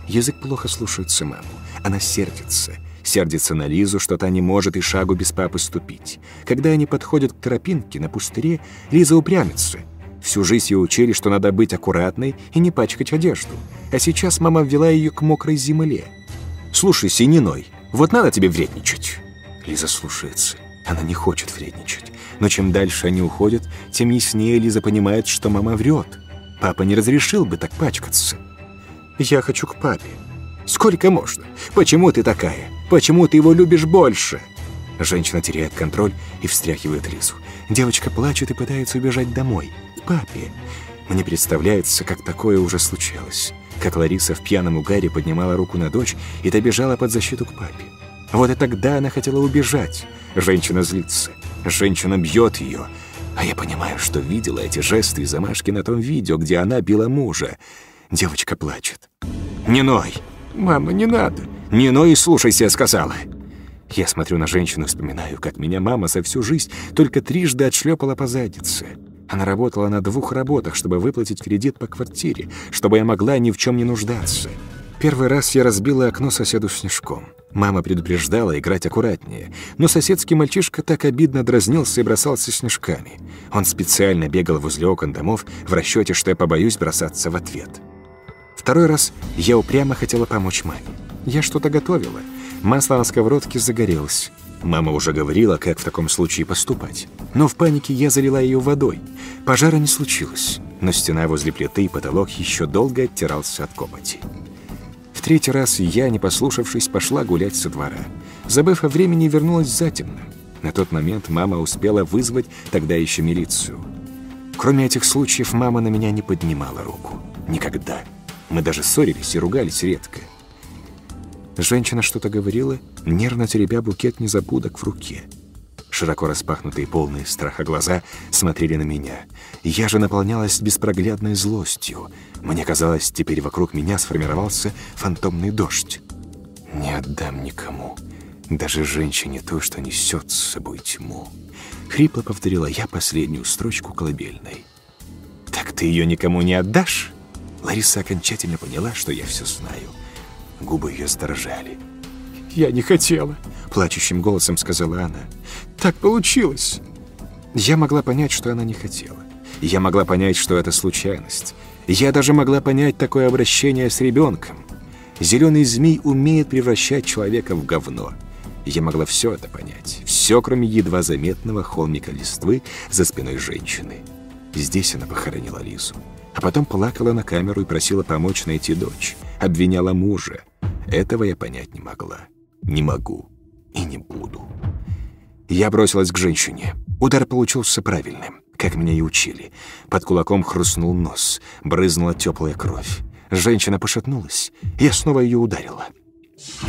Язык плохо слушается маму. Она сердится. Сердится на Лизу, что та не может и шагу без папы ступить. Когда они подходят к тропинке на пустыре, Лиза упрямится. Всю жизнь ее учили, что надо быть аккуратной и не пачкать одежду. А сейчас мама ввела ее к мокрой земле. «Слушай, Сининой, вот надо тебе вредничать». Лиза слушается. Она не хочет вредничать. Но чем дальше они уходят, тем яснее Лиза понимает, что мама врет. Папа не разрешил бы так пачкаться. «Я хочу к папе», Сколько можно? Почему ты такая? Почему ты его любишь больше?» Женщина теряет контроль и встряхивает Лизу. Девочка плачет и пытается убежать домой, папе. Мне представляется, как такое уже случалось. Как Лариса в пьяном угаре поднимала руку на дочь и та бежала под защиту к папе. Вот и тогда она хотела убежать. Женщина злится. Женщина бьет ее. А я понимаю, что видела эти жесты и замашки на том видео, где она била мужа. Девочка плачет. «Не ной!» «Мама, не надо!» «Не ной и слушайся», я сказала. Я смотрю на женщину и вспоминаю, как меня мама за всю жизнь только трижды отшлепала по заднице. Она работала на двух работах, чтобы выплатить кредит по квартире, чтобы я могла ни в чем не нуждаться. Первый раз я разбила окно соседу снежком. Мама предупреждала играть аккуратнее, но соседский мальчишка так обидно дразнился и бросался снежками. Он специально бегал возле окон домов в расчете, что я побоюсь бросаться в ответ. Второй раз я упрямо хотела помочь маме. Я что-то готовила. Масло на сковородке загорелось. Мама уже говорила, как в таком случае поступать. Но в панике я залила ее водой. Пожара не случилось, но стена возле плиты и потолок еще долго оттирался от копоти. В третий раз я, не послушавшись, пошла гулять со двора. Забыв о времени, вернулась затемно. На тот момент мама успела вызвать тогда еще милицию. Кроме этих случаев, мама на меня не поднимала руку. Никогда. Мы даже ссорились и ругались редко. Женщина что-то говорила, нервно теребя букет незабудок в руке. Широко распахнутые, полные страха глаза смотрели на меня. Я же наполнялась беспроглядной злостью. Мне казалось, теперь вокруг меня сформировался фантомный дождь. «Не отдам никому, даже женщине то, что несет с собой тьму». Хрипло повторила я последнюю строчку колыбельной. «Так ты ее никому не отдашь?» Лариса окончательно поняла, что я все знаю. Губы ее сторожали. «Я не хотела», — плачущим голосом сказала она. «Так получилось». Я могла понять, что она не хотела. Я могла понять, что это случайность. Я даже могла понять такое обращение с ребенком. Зеленый змей умеет превращать человека в говно. Я могла все это понять. Все, кроме едва заметного холмика листвы за спиной женщины. Здесь она похоронила Лизу. А потом плакала на камеру и просила помочь найти дочь. Обвиняла мужа. Этого я понять не могла. Не могу. И не буду. Я бросилась к женщине. Удар получился правильным, как меня и учили. Под кулаком хрустнул нос. Брызнула теплая кровь. Женщина пошатнулась. Я снова ее ударила.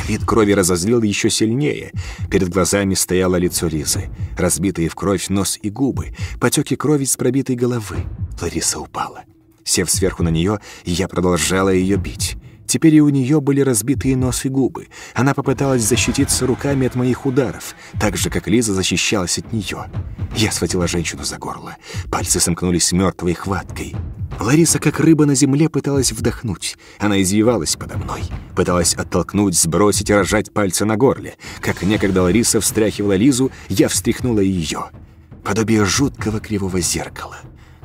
Вид крови разозлил еще сильнее. Перед глазами стояло лицо Лизы. Разбитые в кровь нос и губы. Потеки крови с пробитой головы. Лариса упала. Сев сверху на нее, я продолжала ее бить. Теперь и у нее были разбитые нос и губы. Она попыталась защититься руками от моих ударов, так же, как Лиза защищалась от нее. Я схватила женщину за горло. Пальцы сомкнулись мертвой хваткой. Лариса, как рыба на земле, пыталась вдохнуть. Она извивалась подо мной. Пыталась оттолкнуть, сбросить и разжать пальцы на горле. Как некогда Лариса встряхивала Лизу, я встряхнула ее. Подобие жуткого кривого зеркала.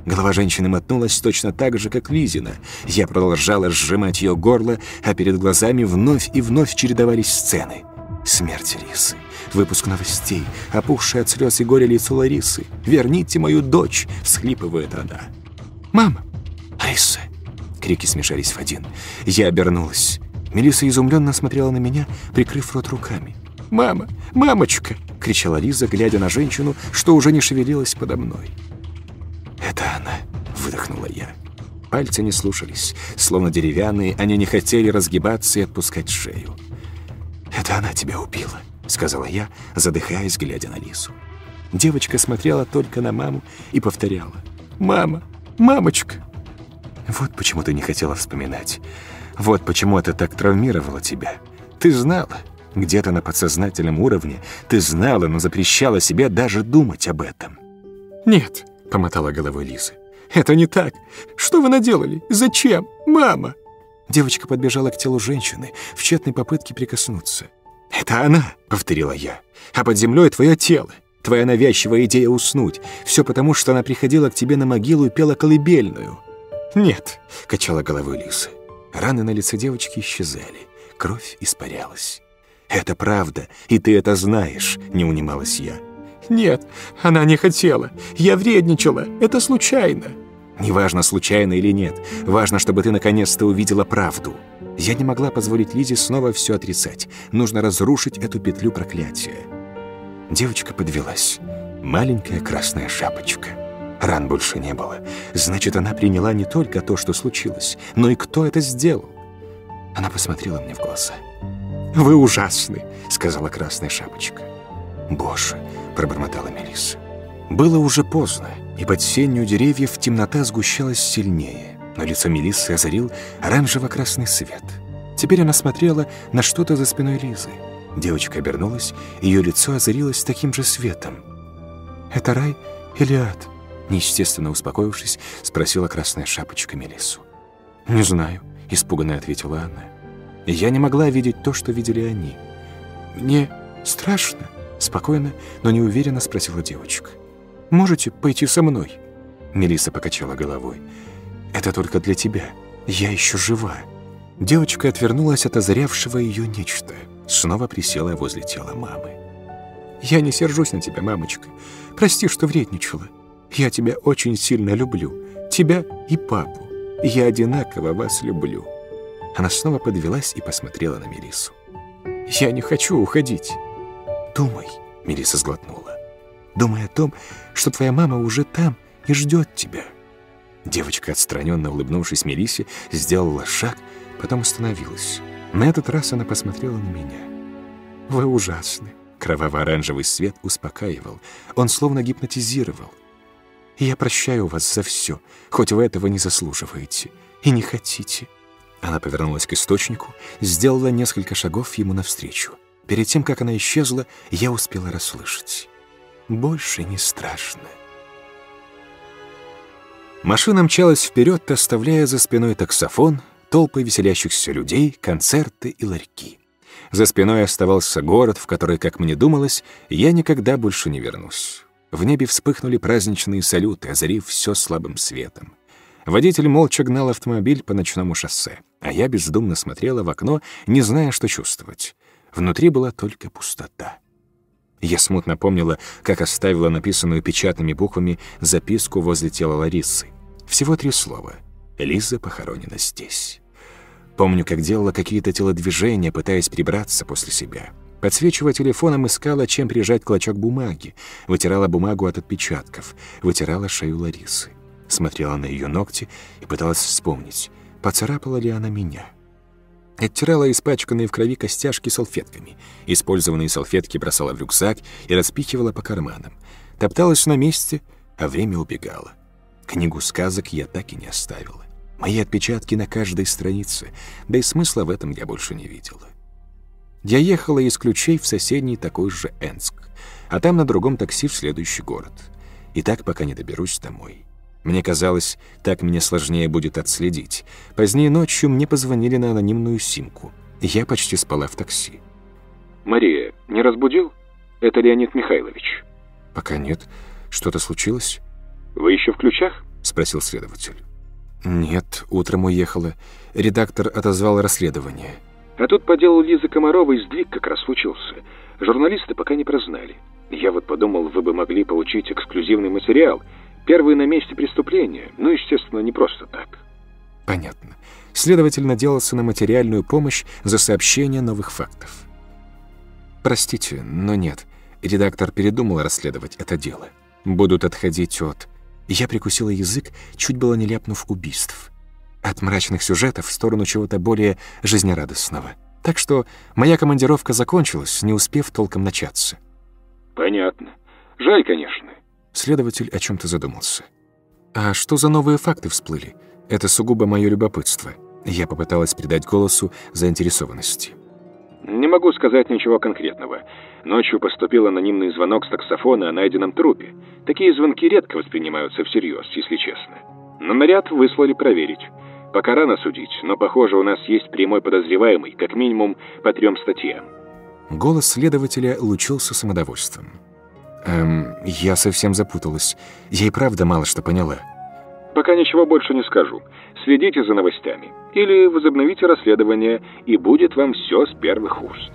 Голова женщины мотнулась точно так же, как Лизина. Я продолжала сжимать ее горло, а перед глазами вновь и вновь чередовались сцены. Смерть Лисы, выпуск новостей, опухшее от слез и горя лицо Ларисы. «Верните мою дочь!» — всхлипывает она. «Мама! Лариса!» Крики смешались в один. Я обернулась. Мелисса изумленно смотрела на меня, прикрыв рот руками. «Мама! Мамочка!» — кричала Лиза, глядя на женщину, что уже не шевелилась подо мной. «Это она!» — выдохнула я. Пальцы не слушались. Словно деревянные, они не хотели разгибаться и отпускать шею. «Это она тебя убила», — сказала я, задыхаясь, глядя на Лису. Девочка смотрела только на маму и повторяла. «Мама! Мамочка!» Вот почему ты не хотела вспоминать. Вот почему это так травмировало тебя. Ты знала. Где-то на подсознательном уровне ты знала, но запрещала себе даже думать об этом. «Нет», Помотала головой Лиза. «Это не так. Что вы наделали? Зачем? Мама!» Девочка подбежала к телу женщины в тщетной попытке прикоснуться. «Это она!» — повторила я. «А под землей твое тело. Твоя навязчивая идея уснуть. Все потому, что она приходила к тебе на могилу и пела колыбельную». «Нет», — качала головой Лиза. Раны на лице девочки исчезали. Кровь испарялась. «Это правда, и ты это знаешь», — не унималась я. «Нет, она не хотела. Я вредничала. Это случайно». «Неважно, случайно или нет. Важно, чтобы ты наконец-то увидела правду». Я не могла позволить Лизе снова все отрицать. Нужно разрушить эту петлю проклятия. Девочка подвелась. Маленькая красная шапочка. Ран больше не было. Значит, она приняла не только то, что случилось, но и кто это сделал. Она посмотрела мне в глаза. «Вы ужасны», — сказала красная шапочка. «Боже, — пробормотала Мелисса. Было уже поздно, и под сенью деревьев темнота сгущалась сильнее. На лицо Мелиссы озарил оранжево-красный свет. Теперь она смотрела на что-то за спиной Лизы. Девочка обернулась, ее лицо озарилось таким же светом. «Это рай или ад?» Неестественно успокоившись, спросила красная шапочка Мелиссу. «Не знаю», — испуганно ответила она. «Я не могла видеть то, что видели они. Мне страшно». Спокойно, но неуверенно спросила девочка. «Можете пойти со мной?» Мелисса покачала головой. «Это только для тебя. Я еще жива». Девочка отвернулась от озарявшего ее нечто. Снова присела возле тела мамы. «Я не сержусь на тебя, мамочка. Прости, что вредничала. Я тебя очень сильно люблю. Тебя и папу. Я одинаково вас люблю». Она снова подвелась и посмотрела на Мелиссу. «Я не хочу уходить». «Думай», — Мелисса сглотнула. «Думай о том, что твоя мама уже там и ждет тебя». Девочка, отстраненно улыбнувшись Мелиссе, сделала шаг, потом остановилась. На этот раз она посмотрела на меня. «Вы ужасны». Кроваво-оранжевый свет успокаивал. Он словно гипнотизировал. «Я прощаю вас за все, хоть вы этого не заслуживаете и не хотите». Она повернулась к источнику, сделала несколько шагов ему навстречу. Перед тем, как она исчезла, я успела расслышать. Больше не страшно. Машина мчалась вперед, оставляя за спиной таксофон, толпы веселящихся людей, концерты и ларьки. За спиной оставался город, в который, как мне думалось, я никогда больше не вернусь. В небе вспыхнули праздничные салюты, озарив все слабым светом. Водитель молча гнал автомобиль по ночному шоссе, а я бездумно смотрела в окно, не зная, что чувствовать. Внутри была только пустота. Я смутно помнила, как оставила написанную печатными буквами записку возле тела Ларисы. Всего три слова. «Лиза похоронена здесь». Помню, как делала какие-то телодвижения, пытаясь прибраться после себя. Подсвечивая телефоном, искала, чем прижать клочок бумаги. Вытирала бумагу от отпечатков. Вытирала шею Ларисы. Смотрела на ее ногти и пыталась вспомнить, поцарапала ли она меня. Оттирала испачканные в крови костяшки салфетками. Использованные салфетки бросала в рюкзак и распихивала по карманам. Топталась на месте, а время убегало. Книгу сказок я так и не оставила. Мои отпечатки на каждой странице, да и смысла в этом я больше не видела. Я ехала из ключей в соседний такой же Энск, а там на другом такси в следующий город. И так, пока не доберусь домой. Мне казалось, так мне сложнее будет отследить. Позднее ночью мне позвонили на анонимную симку. Я почти спала в такси. «Мария, не разбудил? Это Леонид Михайлович». «Пока нет. Что-то случилось?» «Вы еще в ключах?» — спросил следователь. «Нет, утром уехала. Редактор отозвал расследование». «А тут по делу Лизы Комаровой сдвиг как раз случился. Журналисты пока не прознали. Я вот подумал, вы бы могли получить эксклюзивный материал. Первый на месте преступления. Ну, естественно, не просто так». «Понятно. Следователь надеялся на материальную помощь за сообщение новых фактов». «Простите, но нет. Редактор передумал расследовать это дело. Будут отходить от я прикусила язык, чуть было не ляпнув убийств. От мрачных сюжетов в сторону чего-то более жизнерадостного. Так что моя командировка закончилась, не успев толком начаться. «Понятно. Жаль, конечно». Следователь о чем то задумался. «А что за новые факты всплыли? Это сугубо мое любопытство». Я попыталась придать голосу заинтересованности. «Не могу сказать ничего конкретного. Ночью поступил анонимный звонок с таксофона о найденном трупе. Такие звонки редко воспринимаются всерьез, если честно. Но наряд выслали проверить. Пока рано судить, но, похоже, у нас есть прямой подозреваемый, как минимум по трем статьям. Голос следователя лучился самодовольством. «Эм, я совсем запуталась. Я и правда мало что поняла». «Пока ничего больше не скажу. Следите за новостями. Или возобновите расследование, и будет вам все с первых уст».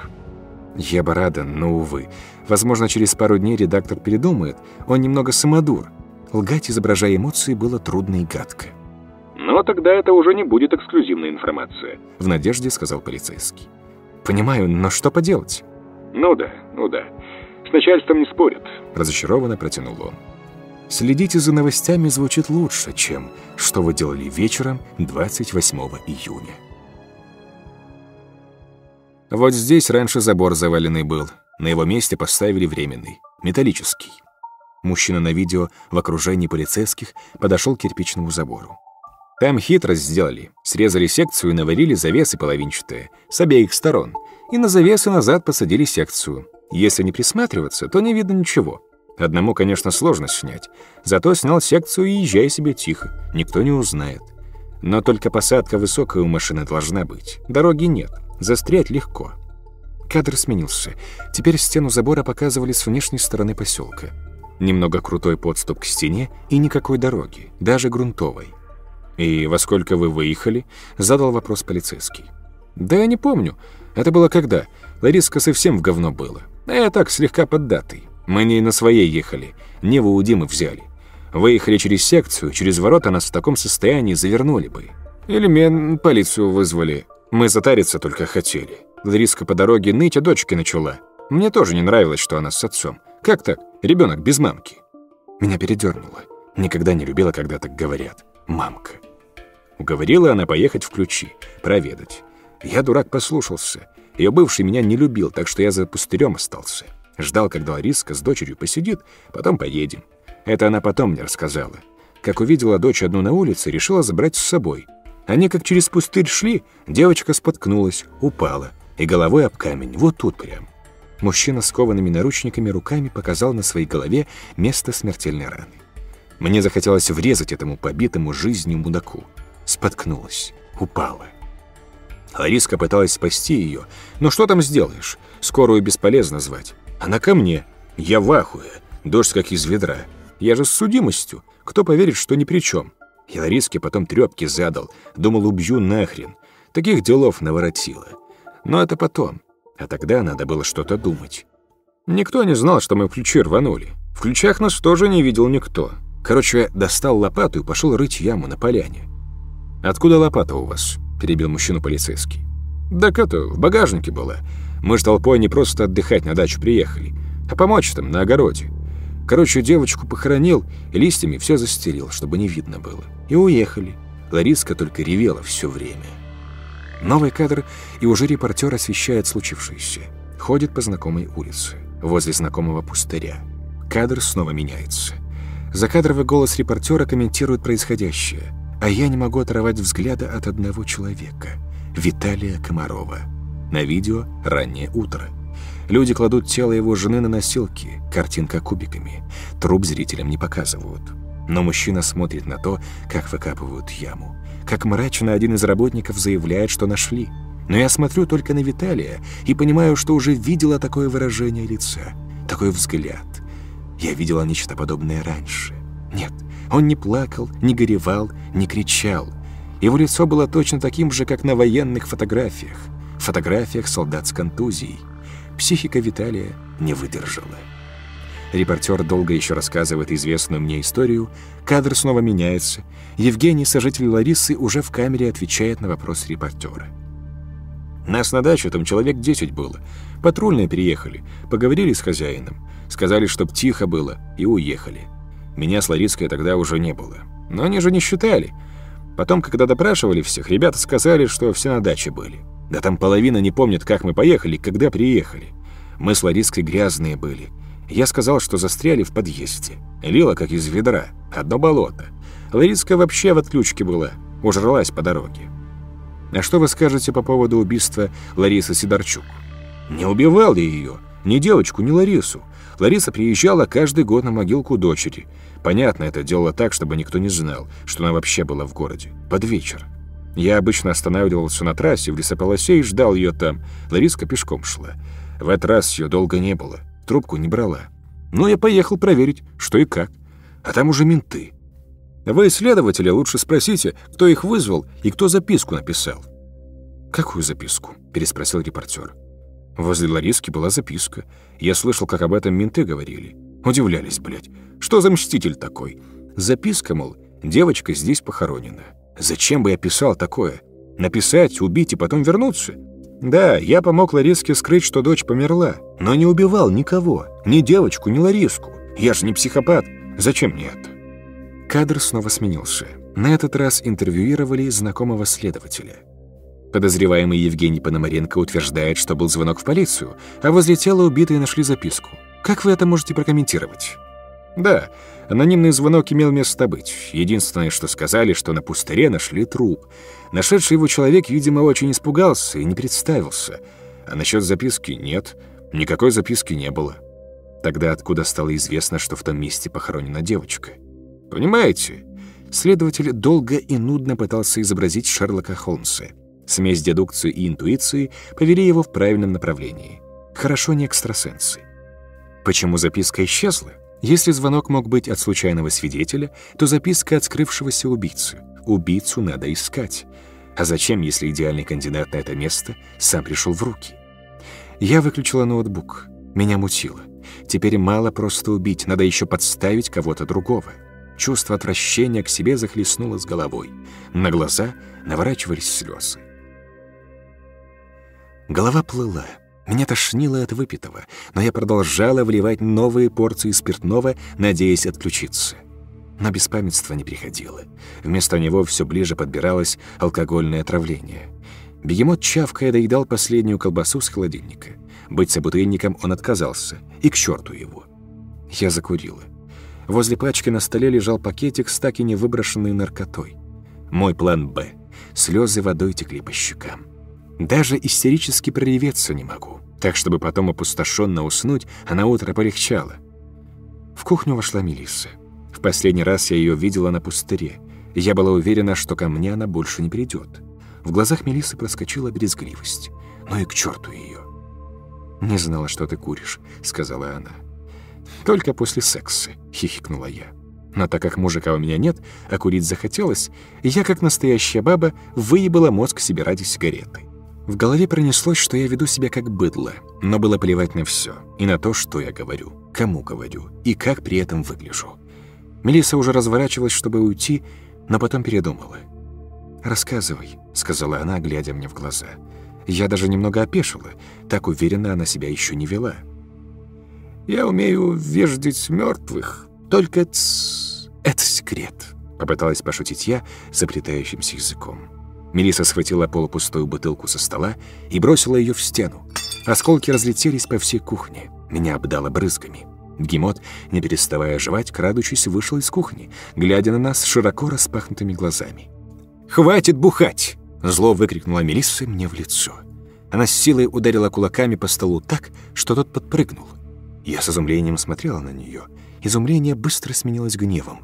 Я бы рада, но, увы. Возможно, через пару дней редактор передумает. Он немного самодур. Лгать, изображая эмоции, было трудно и гадко. «Но тогда это уже не будет эксклюзивная информация», — в надежде сказал полицейский. «Понимаю, но что поделать?» «Ну да, ну да. С начальством не спорят», — разочарованно протянул он. «Следите за новостями» звучит лучше, чем «Что вы делали вечером 28 июня». Вот здесь раньше забор заваленный был. На его месте поставили временный, металлический. Мужчина на видео в окружении полицейских подошел к кирпичному забору. Там хитрость сделали. Срезали секцию и наварили завесы половинчатые с обеих сторон. И на завесы назад посадили секцию. Если не присматриваться, то не видно ничего. Одному, конечно, сложно снять. Зато снял секцию и езжай себе тихо. Никто не узнает. Но только посадка высокая у машины должна быть. Дороги нет. Застрять легко. Кадр сменился. Теперь стену забора показывали с внешней стороны поселка. Немного крутой подступ к стене и никакой дороги, даже грунтовой. «И во сколько вы выехали?» — задал вопрос полицейский. «Да я не помню. Это было когда? Лариска совсем в говно было. А я так, слегка поддатый. Мы не на своей ехали. Неву у Димы взяли. Выехали через секцию, через ворота нас в таком состоянии завернули бы. Или мен полицию вызвали. Мы затариться только хотели. Лариска по дороге ныть о дочке начала. Мне тоже не нравилось, что она с отцом. Как так? Ребенок без мамки. Меня передернуло. Никогда не любила, когда так говорят. Мамка. Уговорила она поехать в ключи, проведать. Я, дурак, послушался. Ее бывший меня не любил, так что я за пустырем остался. Ждал, когда Лариска с дочерью посидит, потом поедем. Это она потом мне рассказала. Как увидела дочь одну на улице, решила забрать с собой. Они как через пустырь шли, девочка споткнулась, упала, и головой об камень, вот тут прям. Мужчина с коваными наручниками руками показал на своей голове место смертельной раны. Мне захотелось врезать этому побитому жизнью мудаку. Споткнулась, упала. Лариска пыталась спасти ее, но что там сделаешь? Скорую бесполезно звать. Она ко мне. Я в ахуе. Дождь как из ведра. Я же с судимостью. Кто поверит, что ни при чем? И Лариске потом трёпки задал. Думал, убью нахрен. Таких делов наворотило. Но это потом. А тогда надо было что-то думать. Никто не знал, что мы ключи рванули. В ключах нас тоже не видел никто. Короче, достал лопату и пошел рыть яму на поляне. «Откуда лопата у вас?» – перебил мужчину полицейский. «Так это, в багажнике была. Мы ж толпой не просто отдыхать на дачу приехали, а помочь там, на огороде. Короче, девочку похоронил и листьями все застелил, чтобы не видно было. И уехали. Лариска только ревела все время. Новый кадр, и уже репортер освещает случившееся. Ходит по знакомой улице, возле знакомого пустыря. Кадр снова меняется. Закадровый голос репортера комментирует происходящее. А я не могу оторвать взгляда от одного человека — Виталия Комарова. На видео «Раннее утро». Люди кладут тело его жены на носилки, картинка кубиками. Труп зрителям не показывают. Но мужчина смотрит на то, как выкапывают яму. Как мрачно один из работников заявляет, что нашли. Но я смотрю только на Виталия и понимаю, что уже видела такое выражение лица, такой взгляд. Я видела нечто подобное раньше. Нет, он не плакал, не горевал, не кричал. Его лицо было точно таким же, как на военных фотографиях. Фотографиях солдат с контузией. Психика Виталия не выдержала. Репортер долго еще рассказывает известную мне историю. Кадр снова меняется. Евгений, сожитель Ларисы, уже в камере отвечает на вопрос репортера. Нас на даче там человек 10 было. Патрульные переехали. Поговорили с хозяином. Сказали, чтоб тихо было, и уехали. Меня с Лариской тогда уже не было. Но они же не считали. Потом, когда допрашивали всех, ребята сказали, что все на даче были. Да там половина не помнит, как мы поехали, когда приехали. Мы с Лариской грязные были. Я сказал, что застряли в подъезде. Лила, как из ведра. Одно болото. Лариска вообще в отключке была. Ужралась по дороге. А что вы скажете по поводу убийства Ларисы Сидорчук? Не убивал я ее. Ни девочку, ни Ларису. Лариса приезжала каждый год на могилку дочери. Понятно, это делала так, чтобы никто не знал, что она вообще была в городе. Под вечер. Я обычно останавливался на трассе в лесополосе и ждал ее там. Лариска пешком шла. В этот раз ее долго не было трубку не брала. Ну, я поехал проверить, что и как. А там уже менты. Вы, следователя, лучше спросите, кто их вызвал и кто записку написал. «Какую записку?» – переспросил репортер. Возле Лариски была записка. Я слышал, как об этом менты говорили. Удивлялись, блядь. Что за мститель такой? Записка, мол, девочка здесь похоронена. Зачем бы я писал такое? Написать, убить и потом вернуться? Да, я помог Лариске скрыть, что дочь померла, но не убивал никого, ни девочку, ни Лариску. Я же не психопат. Зачем мне это? Кадр снова сменился. На этот раз интервьюировали знакомого следователя. Подозреваемый Евгений Пономаренко утверждает, что был звонок в полицию, а возле тела убитой нашли записку. Как вы это можете прокомментировать? Да, анонимный звонок имел место быть. Единственное, что сказали, что на пустыре нашли труп. Нашедший его человек, видимо, очень испугался и не представился. А насчет записки нет, никакой записки не было. Тогда откуда стало известно, что в том месте похоронена девочка? Понимаете? Следователь долго и нудно пытался изобразить Шерлока Холмса. Смесь дедукции и интуиции повели его в правильном направлении. Хорошо не экстрасенсы. Почему записка исчезла? Если звонок мог быть от случайного свидетеля, то записка от скрывшегося убийцы. Убийцу надо искать. А зачем, если идеальный кандидат на это место сам пришел в руки? Я выключила ноутбук. Меня мутило. Теперь мало просто убить, надо еще подставить кого-то другого. Чувство отвращения к себе захлестнуло с головой. На глаза наворачивались слезы. Голова плыла. Меня тошнило от выпитого, но я продолжала вливать новые порции спиртного, надеясь отключиться. Но беспамятство не приходило. Вместо него все ближе подбиралось алкогольное отравление. Бегемот чавкая доедал последнюю колбасу с холодильника. Быть собутыльником он отказался, и к черту его. Я закурила. Возле пачки на столе лежал пакетик с так и не выброшенной наркотой. Мой план «Б». Слезы водой текли по щекам. Даже истерически прореветься не могу, так чтобы потом опустошенно уснуть, а на утро полегчало. В кухню вошла Мелисса. В последний раз я ее видела на пустыре. Я была уверена, что ко мне она больше не придет. В глазах Мелиссы проскочила брезгливость. Ну и к черту ее. «Не знала, что ты куришь», — сказала она. «Только после секса», — хихикнула я. Но так как мужика у меня нет, а курить захотелось, я, как настоящая баба, выебала мозг себе ради сигареты. В голове пронеслось, что я веду себя как быдло, но было плевать на все, и на то, что я говорю, кому говорю, и как при этом выгляжу. Мелисса уже разворачивалась, чтобы уйти, но потом передумала. «Рассказывай», — сказала она, глядя мне в глаза. Я даже немного опешила, так уверенно она себя еще не вела. «Я умею веждить мертвых, только это секрет», — попыталась пошутить я заплетающимся языком. Мелиса схватила полупустую бутылку со стола и бросила ее в стену. Осколки разлетелись по всей кухне. Меня обдало брызгами. Гемот, не переставая жевать, крадучись, вышел из кухни, глядя на нас широко распахнутыми глазами. «Хватит бухать!» — зло выкрикнула Мелисса мне в лицо. Она с силой ударила кулаками по столу так, что тот подпрыгнул. Я с изумлением смотрела на нее. Изумление быстро сменилось гневом.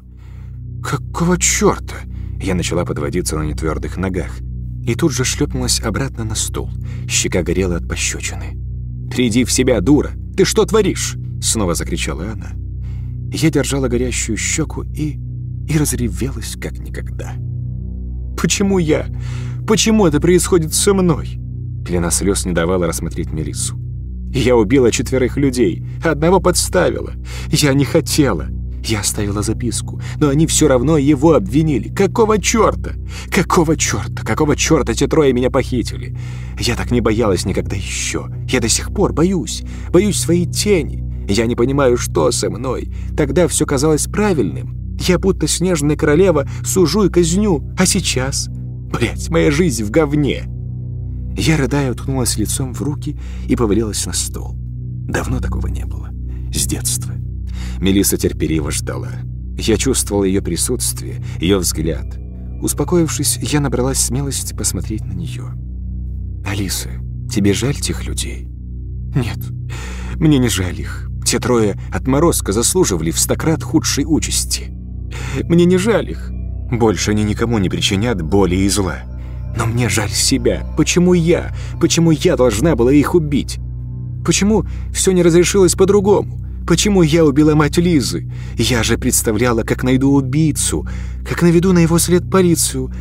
«Какого черта?» Я начала подводиться на нетвердых ногах. И тут же шлепнулась обратно на стул. Щека горела от пощечины. «Приди в себя, дура! Ты что творишь?» Снова закричала она. Я держала горящую щеку и... и разревелась как никогда. «Почему я? Почему это происходит со мной?» Пелена слез не давала рассмотреть Мелиссу. «Я убила четверых людей, одного подставила. Я не хотела. Я оставила записку, но они все равно его обвинили. Какого черта? Какого черта? Какого черта те трое меня похитили? Я так не боялась никогда еще. Я до сих пор боюсь. Боюсь своей тени. Я не понимаю, что со мной. Тогда все казалось правильным. Я будто снежная королева сужу и казню. А сейчас? Блять, моя жизнь в говне. Я, рыдая, уткнулась лицом в руки и повалилась на стол. Давно такого не было. С детства. Мелисса терпеливо ждала. Я чувствовал ее присутствие, ее взгляд. Успокоившись, я набралась смелости посмотреть на нее. «Алиса, тебе жаль тех людей?» «Нет, мне не жаль их. Те трое отморозка заслуживали в стократ худшей участи. Мне не жаль их. Больше они никому не причинят боли и зла. Но мне жаль себя. Почему я? Почему я должна была их убить? Почему все не разрешилось по-другому? Почему я убила мать Лизы? Я же представляла, как найду убийцу, как наведу на его след полицию.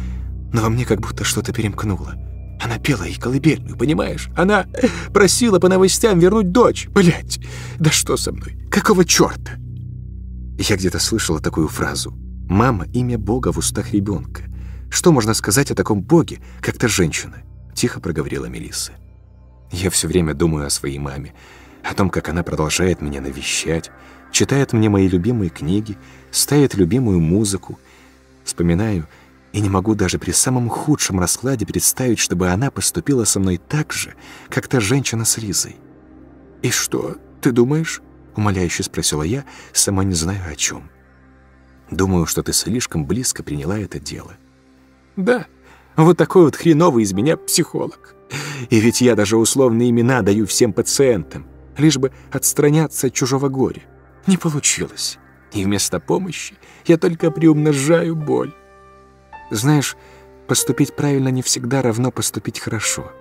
Но во мне как будто что-то перемкнуло. Она пела ей колыбельную, понимаешь? Она просила по новостям вернуть дочь. Блять, да что со мной? Какого черта? Я где-то слышала такую фразу. «Мама — имя Бога в устах ребенка». Что можно сказать о таком Боге, как та женщина? Тихо проговорила Мелисса. Я все время думаю о своей маме, о том, как она продолжает меня навещать, читает мне мои любимые книги, ставит любимую музыку. Вспоминаю — и не могу даже при самом худшем раскладе представить, чтобы она поступила со мной так же, как та женщина с Лизой. «И что, ты думаешь?» — умоляюще спросила я, сама не знаю о чем. «Думаю, что ты слишком близко приняла это дело». «Да, вот такой вот хреновый из меня психолог. И ведь я даже условные имена даю всем пациентам, лишь бы отстраняться от чужого горя. Не получилось. И вместо помощи я только приумножаю боль. Знаешь, поступить правильно не всегда равно поступить хорошо.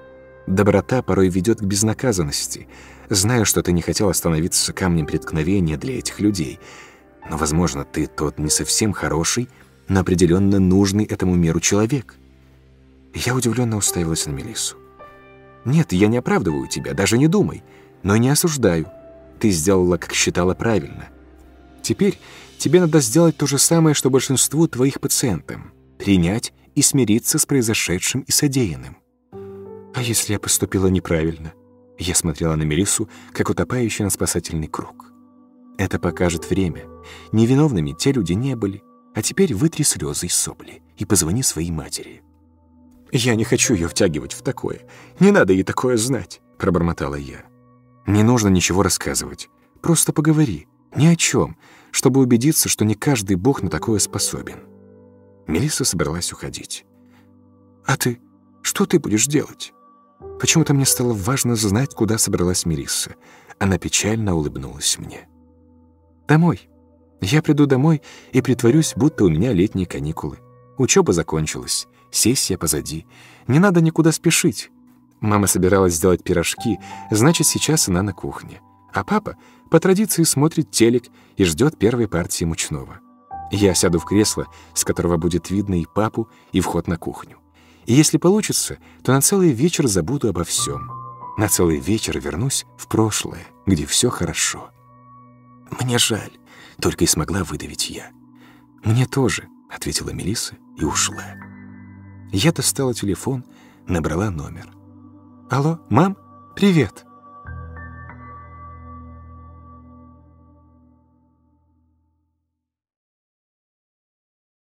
Доброта порой ведет к безнаказанности. Знаю, что ты не хотел остановиться камнем преткновения для этих людей, но, возможно, ты тот не совсем хороший, но определенно нужный этому миру человек. Я удивленно уставилась на Мелиссу. «Нет, я не оправдываю тебя, даже не думай, но не осуждаю. Ты сделала, как считала правильно. Теперь тебе надо сделать то же самое, что большинству твоих пациентов принять и смириться с произошедшим и содеянным. А если я поступила неправильно? Я смотрела на Мелиссу, как утопающий на спасательный круг. Это покажет время. Невиновными те люди не были. А теперь вытри слезы и сопли и позвони своей матери. «Я не хочу ее втягивать в такое. Не надо ей такое знать», — пробормотала я. «Не нужно ничего рассказывать. Просто поговори. Ни о чем, чтобы убедиться, что не каждый бог на такое способен». Мелисса собралась уходить. «А ты? Что ты будешь делать?» Почему-то мне стало важно знать, куда собралась Мелисса. Она печально улыбнулась мне. «Домой. Я приду домой и притворюсь, будто у меня летние каникулы. Учеба закончилась, сессия позади. Не надо никуда спешить. Мама собиралась сделать пирожки, значит, сейчас она на кухне. А папа по традиции смотрит телек и ждет первой партии мучного. Я сяду в кресло, с которого будет видно и папу, и вход на кухню. И если получится, то на целый вечер забуду обо всем. На целый вечер вернусь в прошлое, где все хорошо. «Мне жаль», — только и смогла выдавить я. «Мне тоже», — ответила Мелисса и ушла. Я достала телефон, набрала номер. «Алло, мам? Привет!»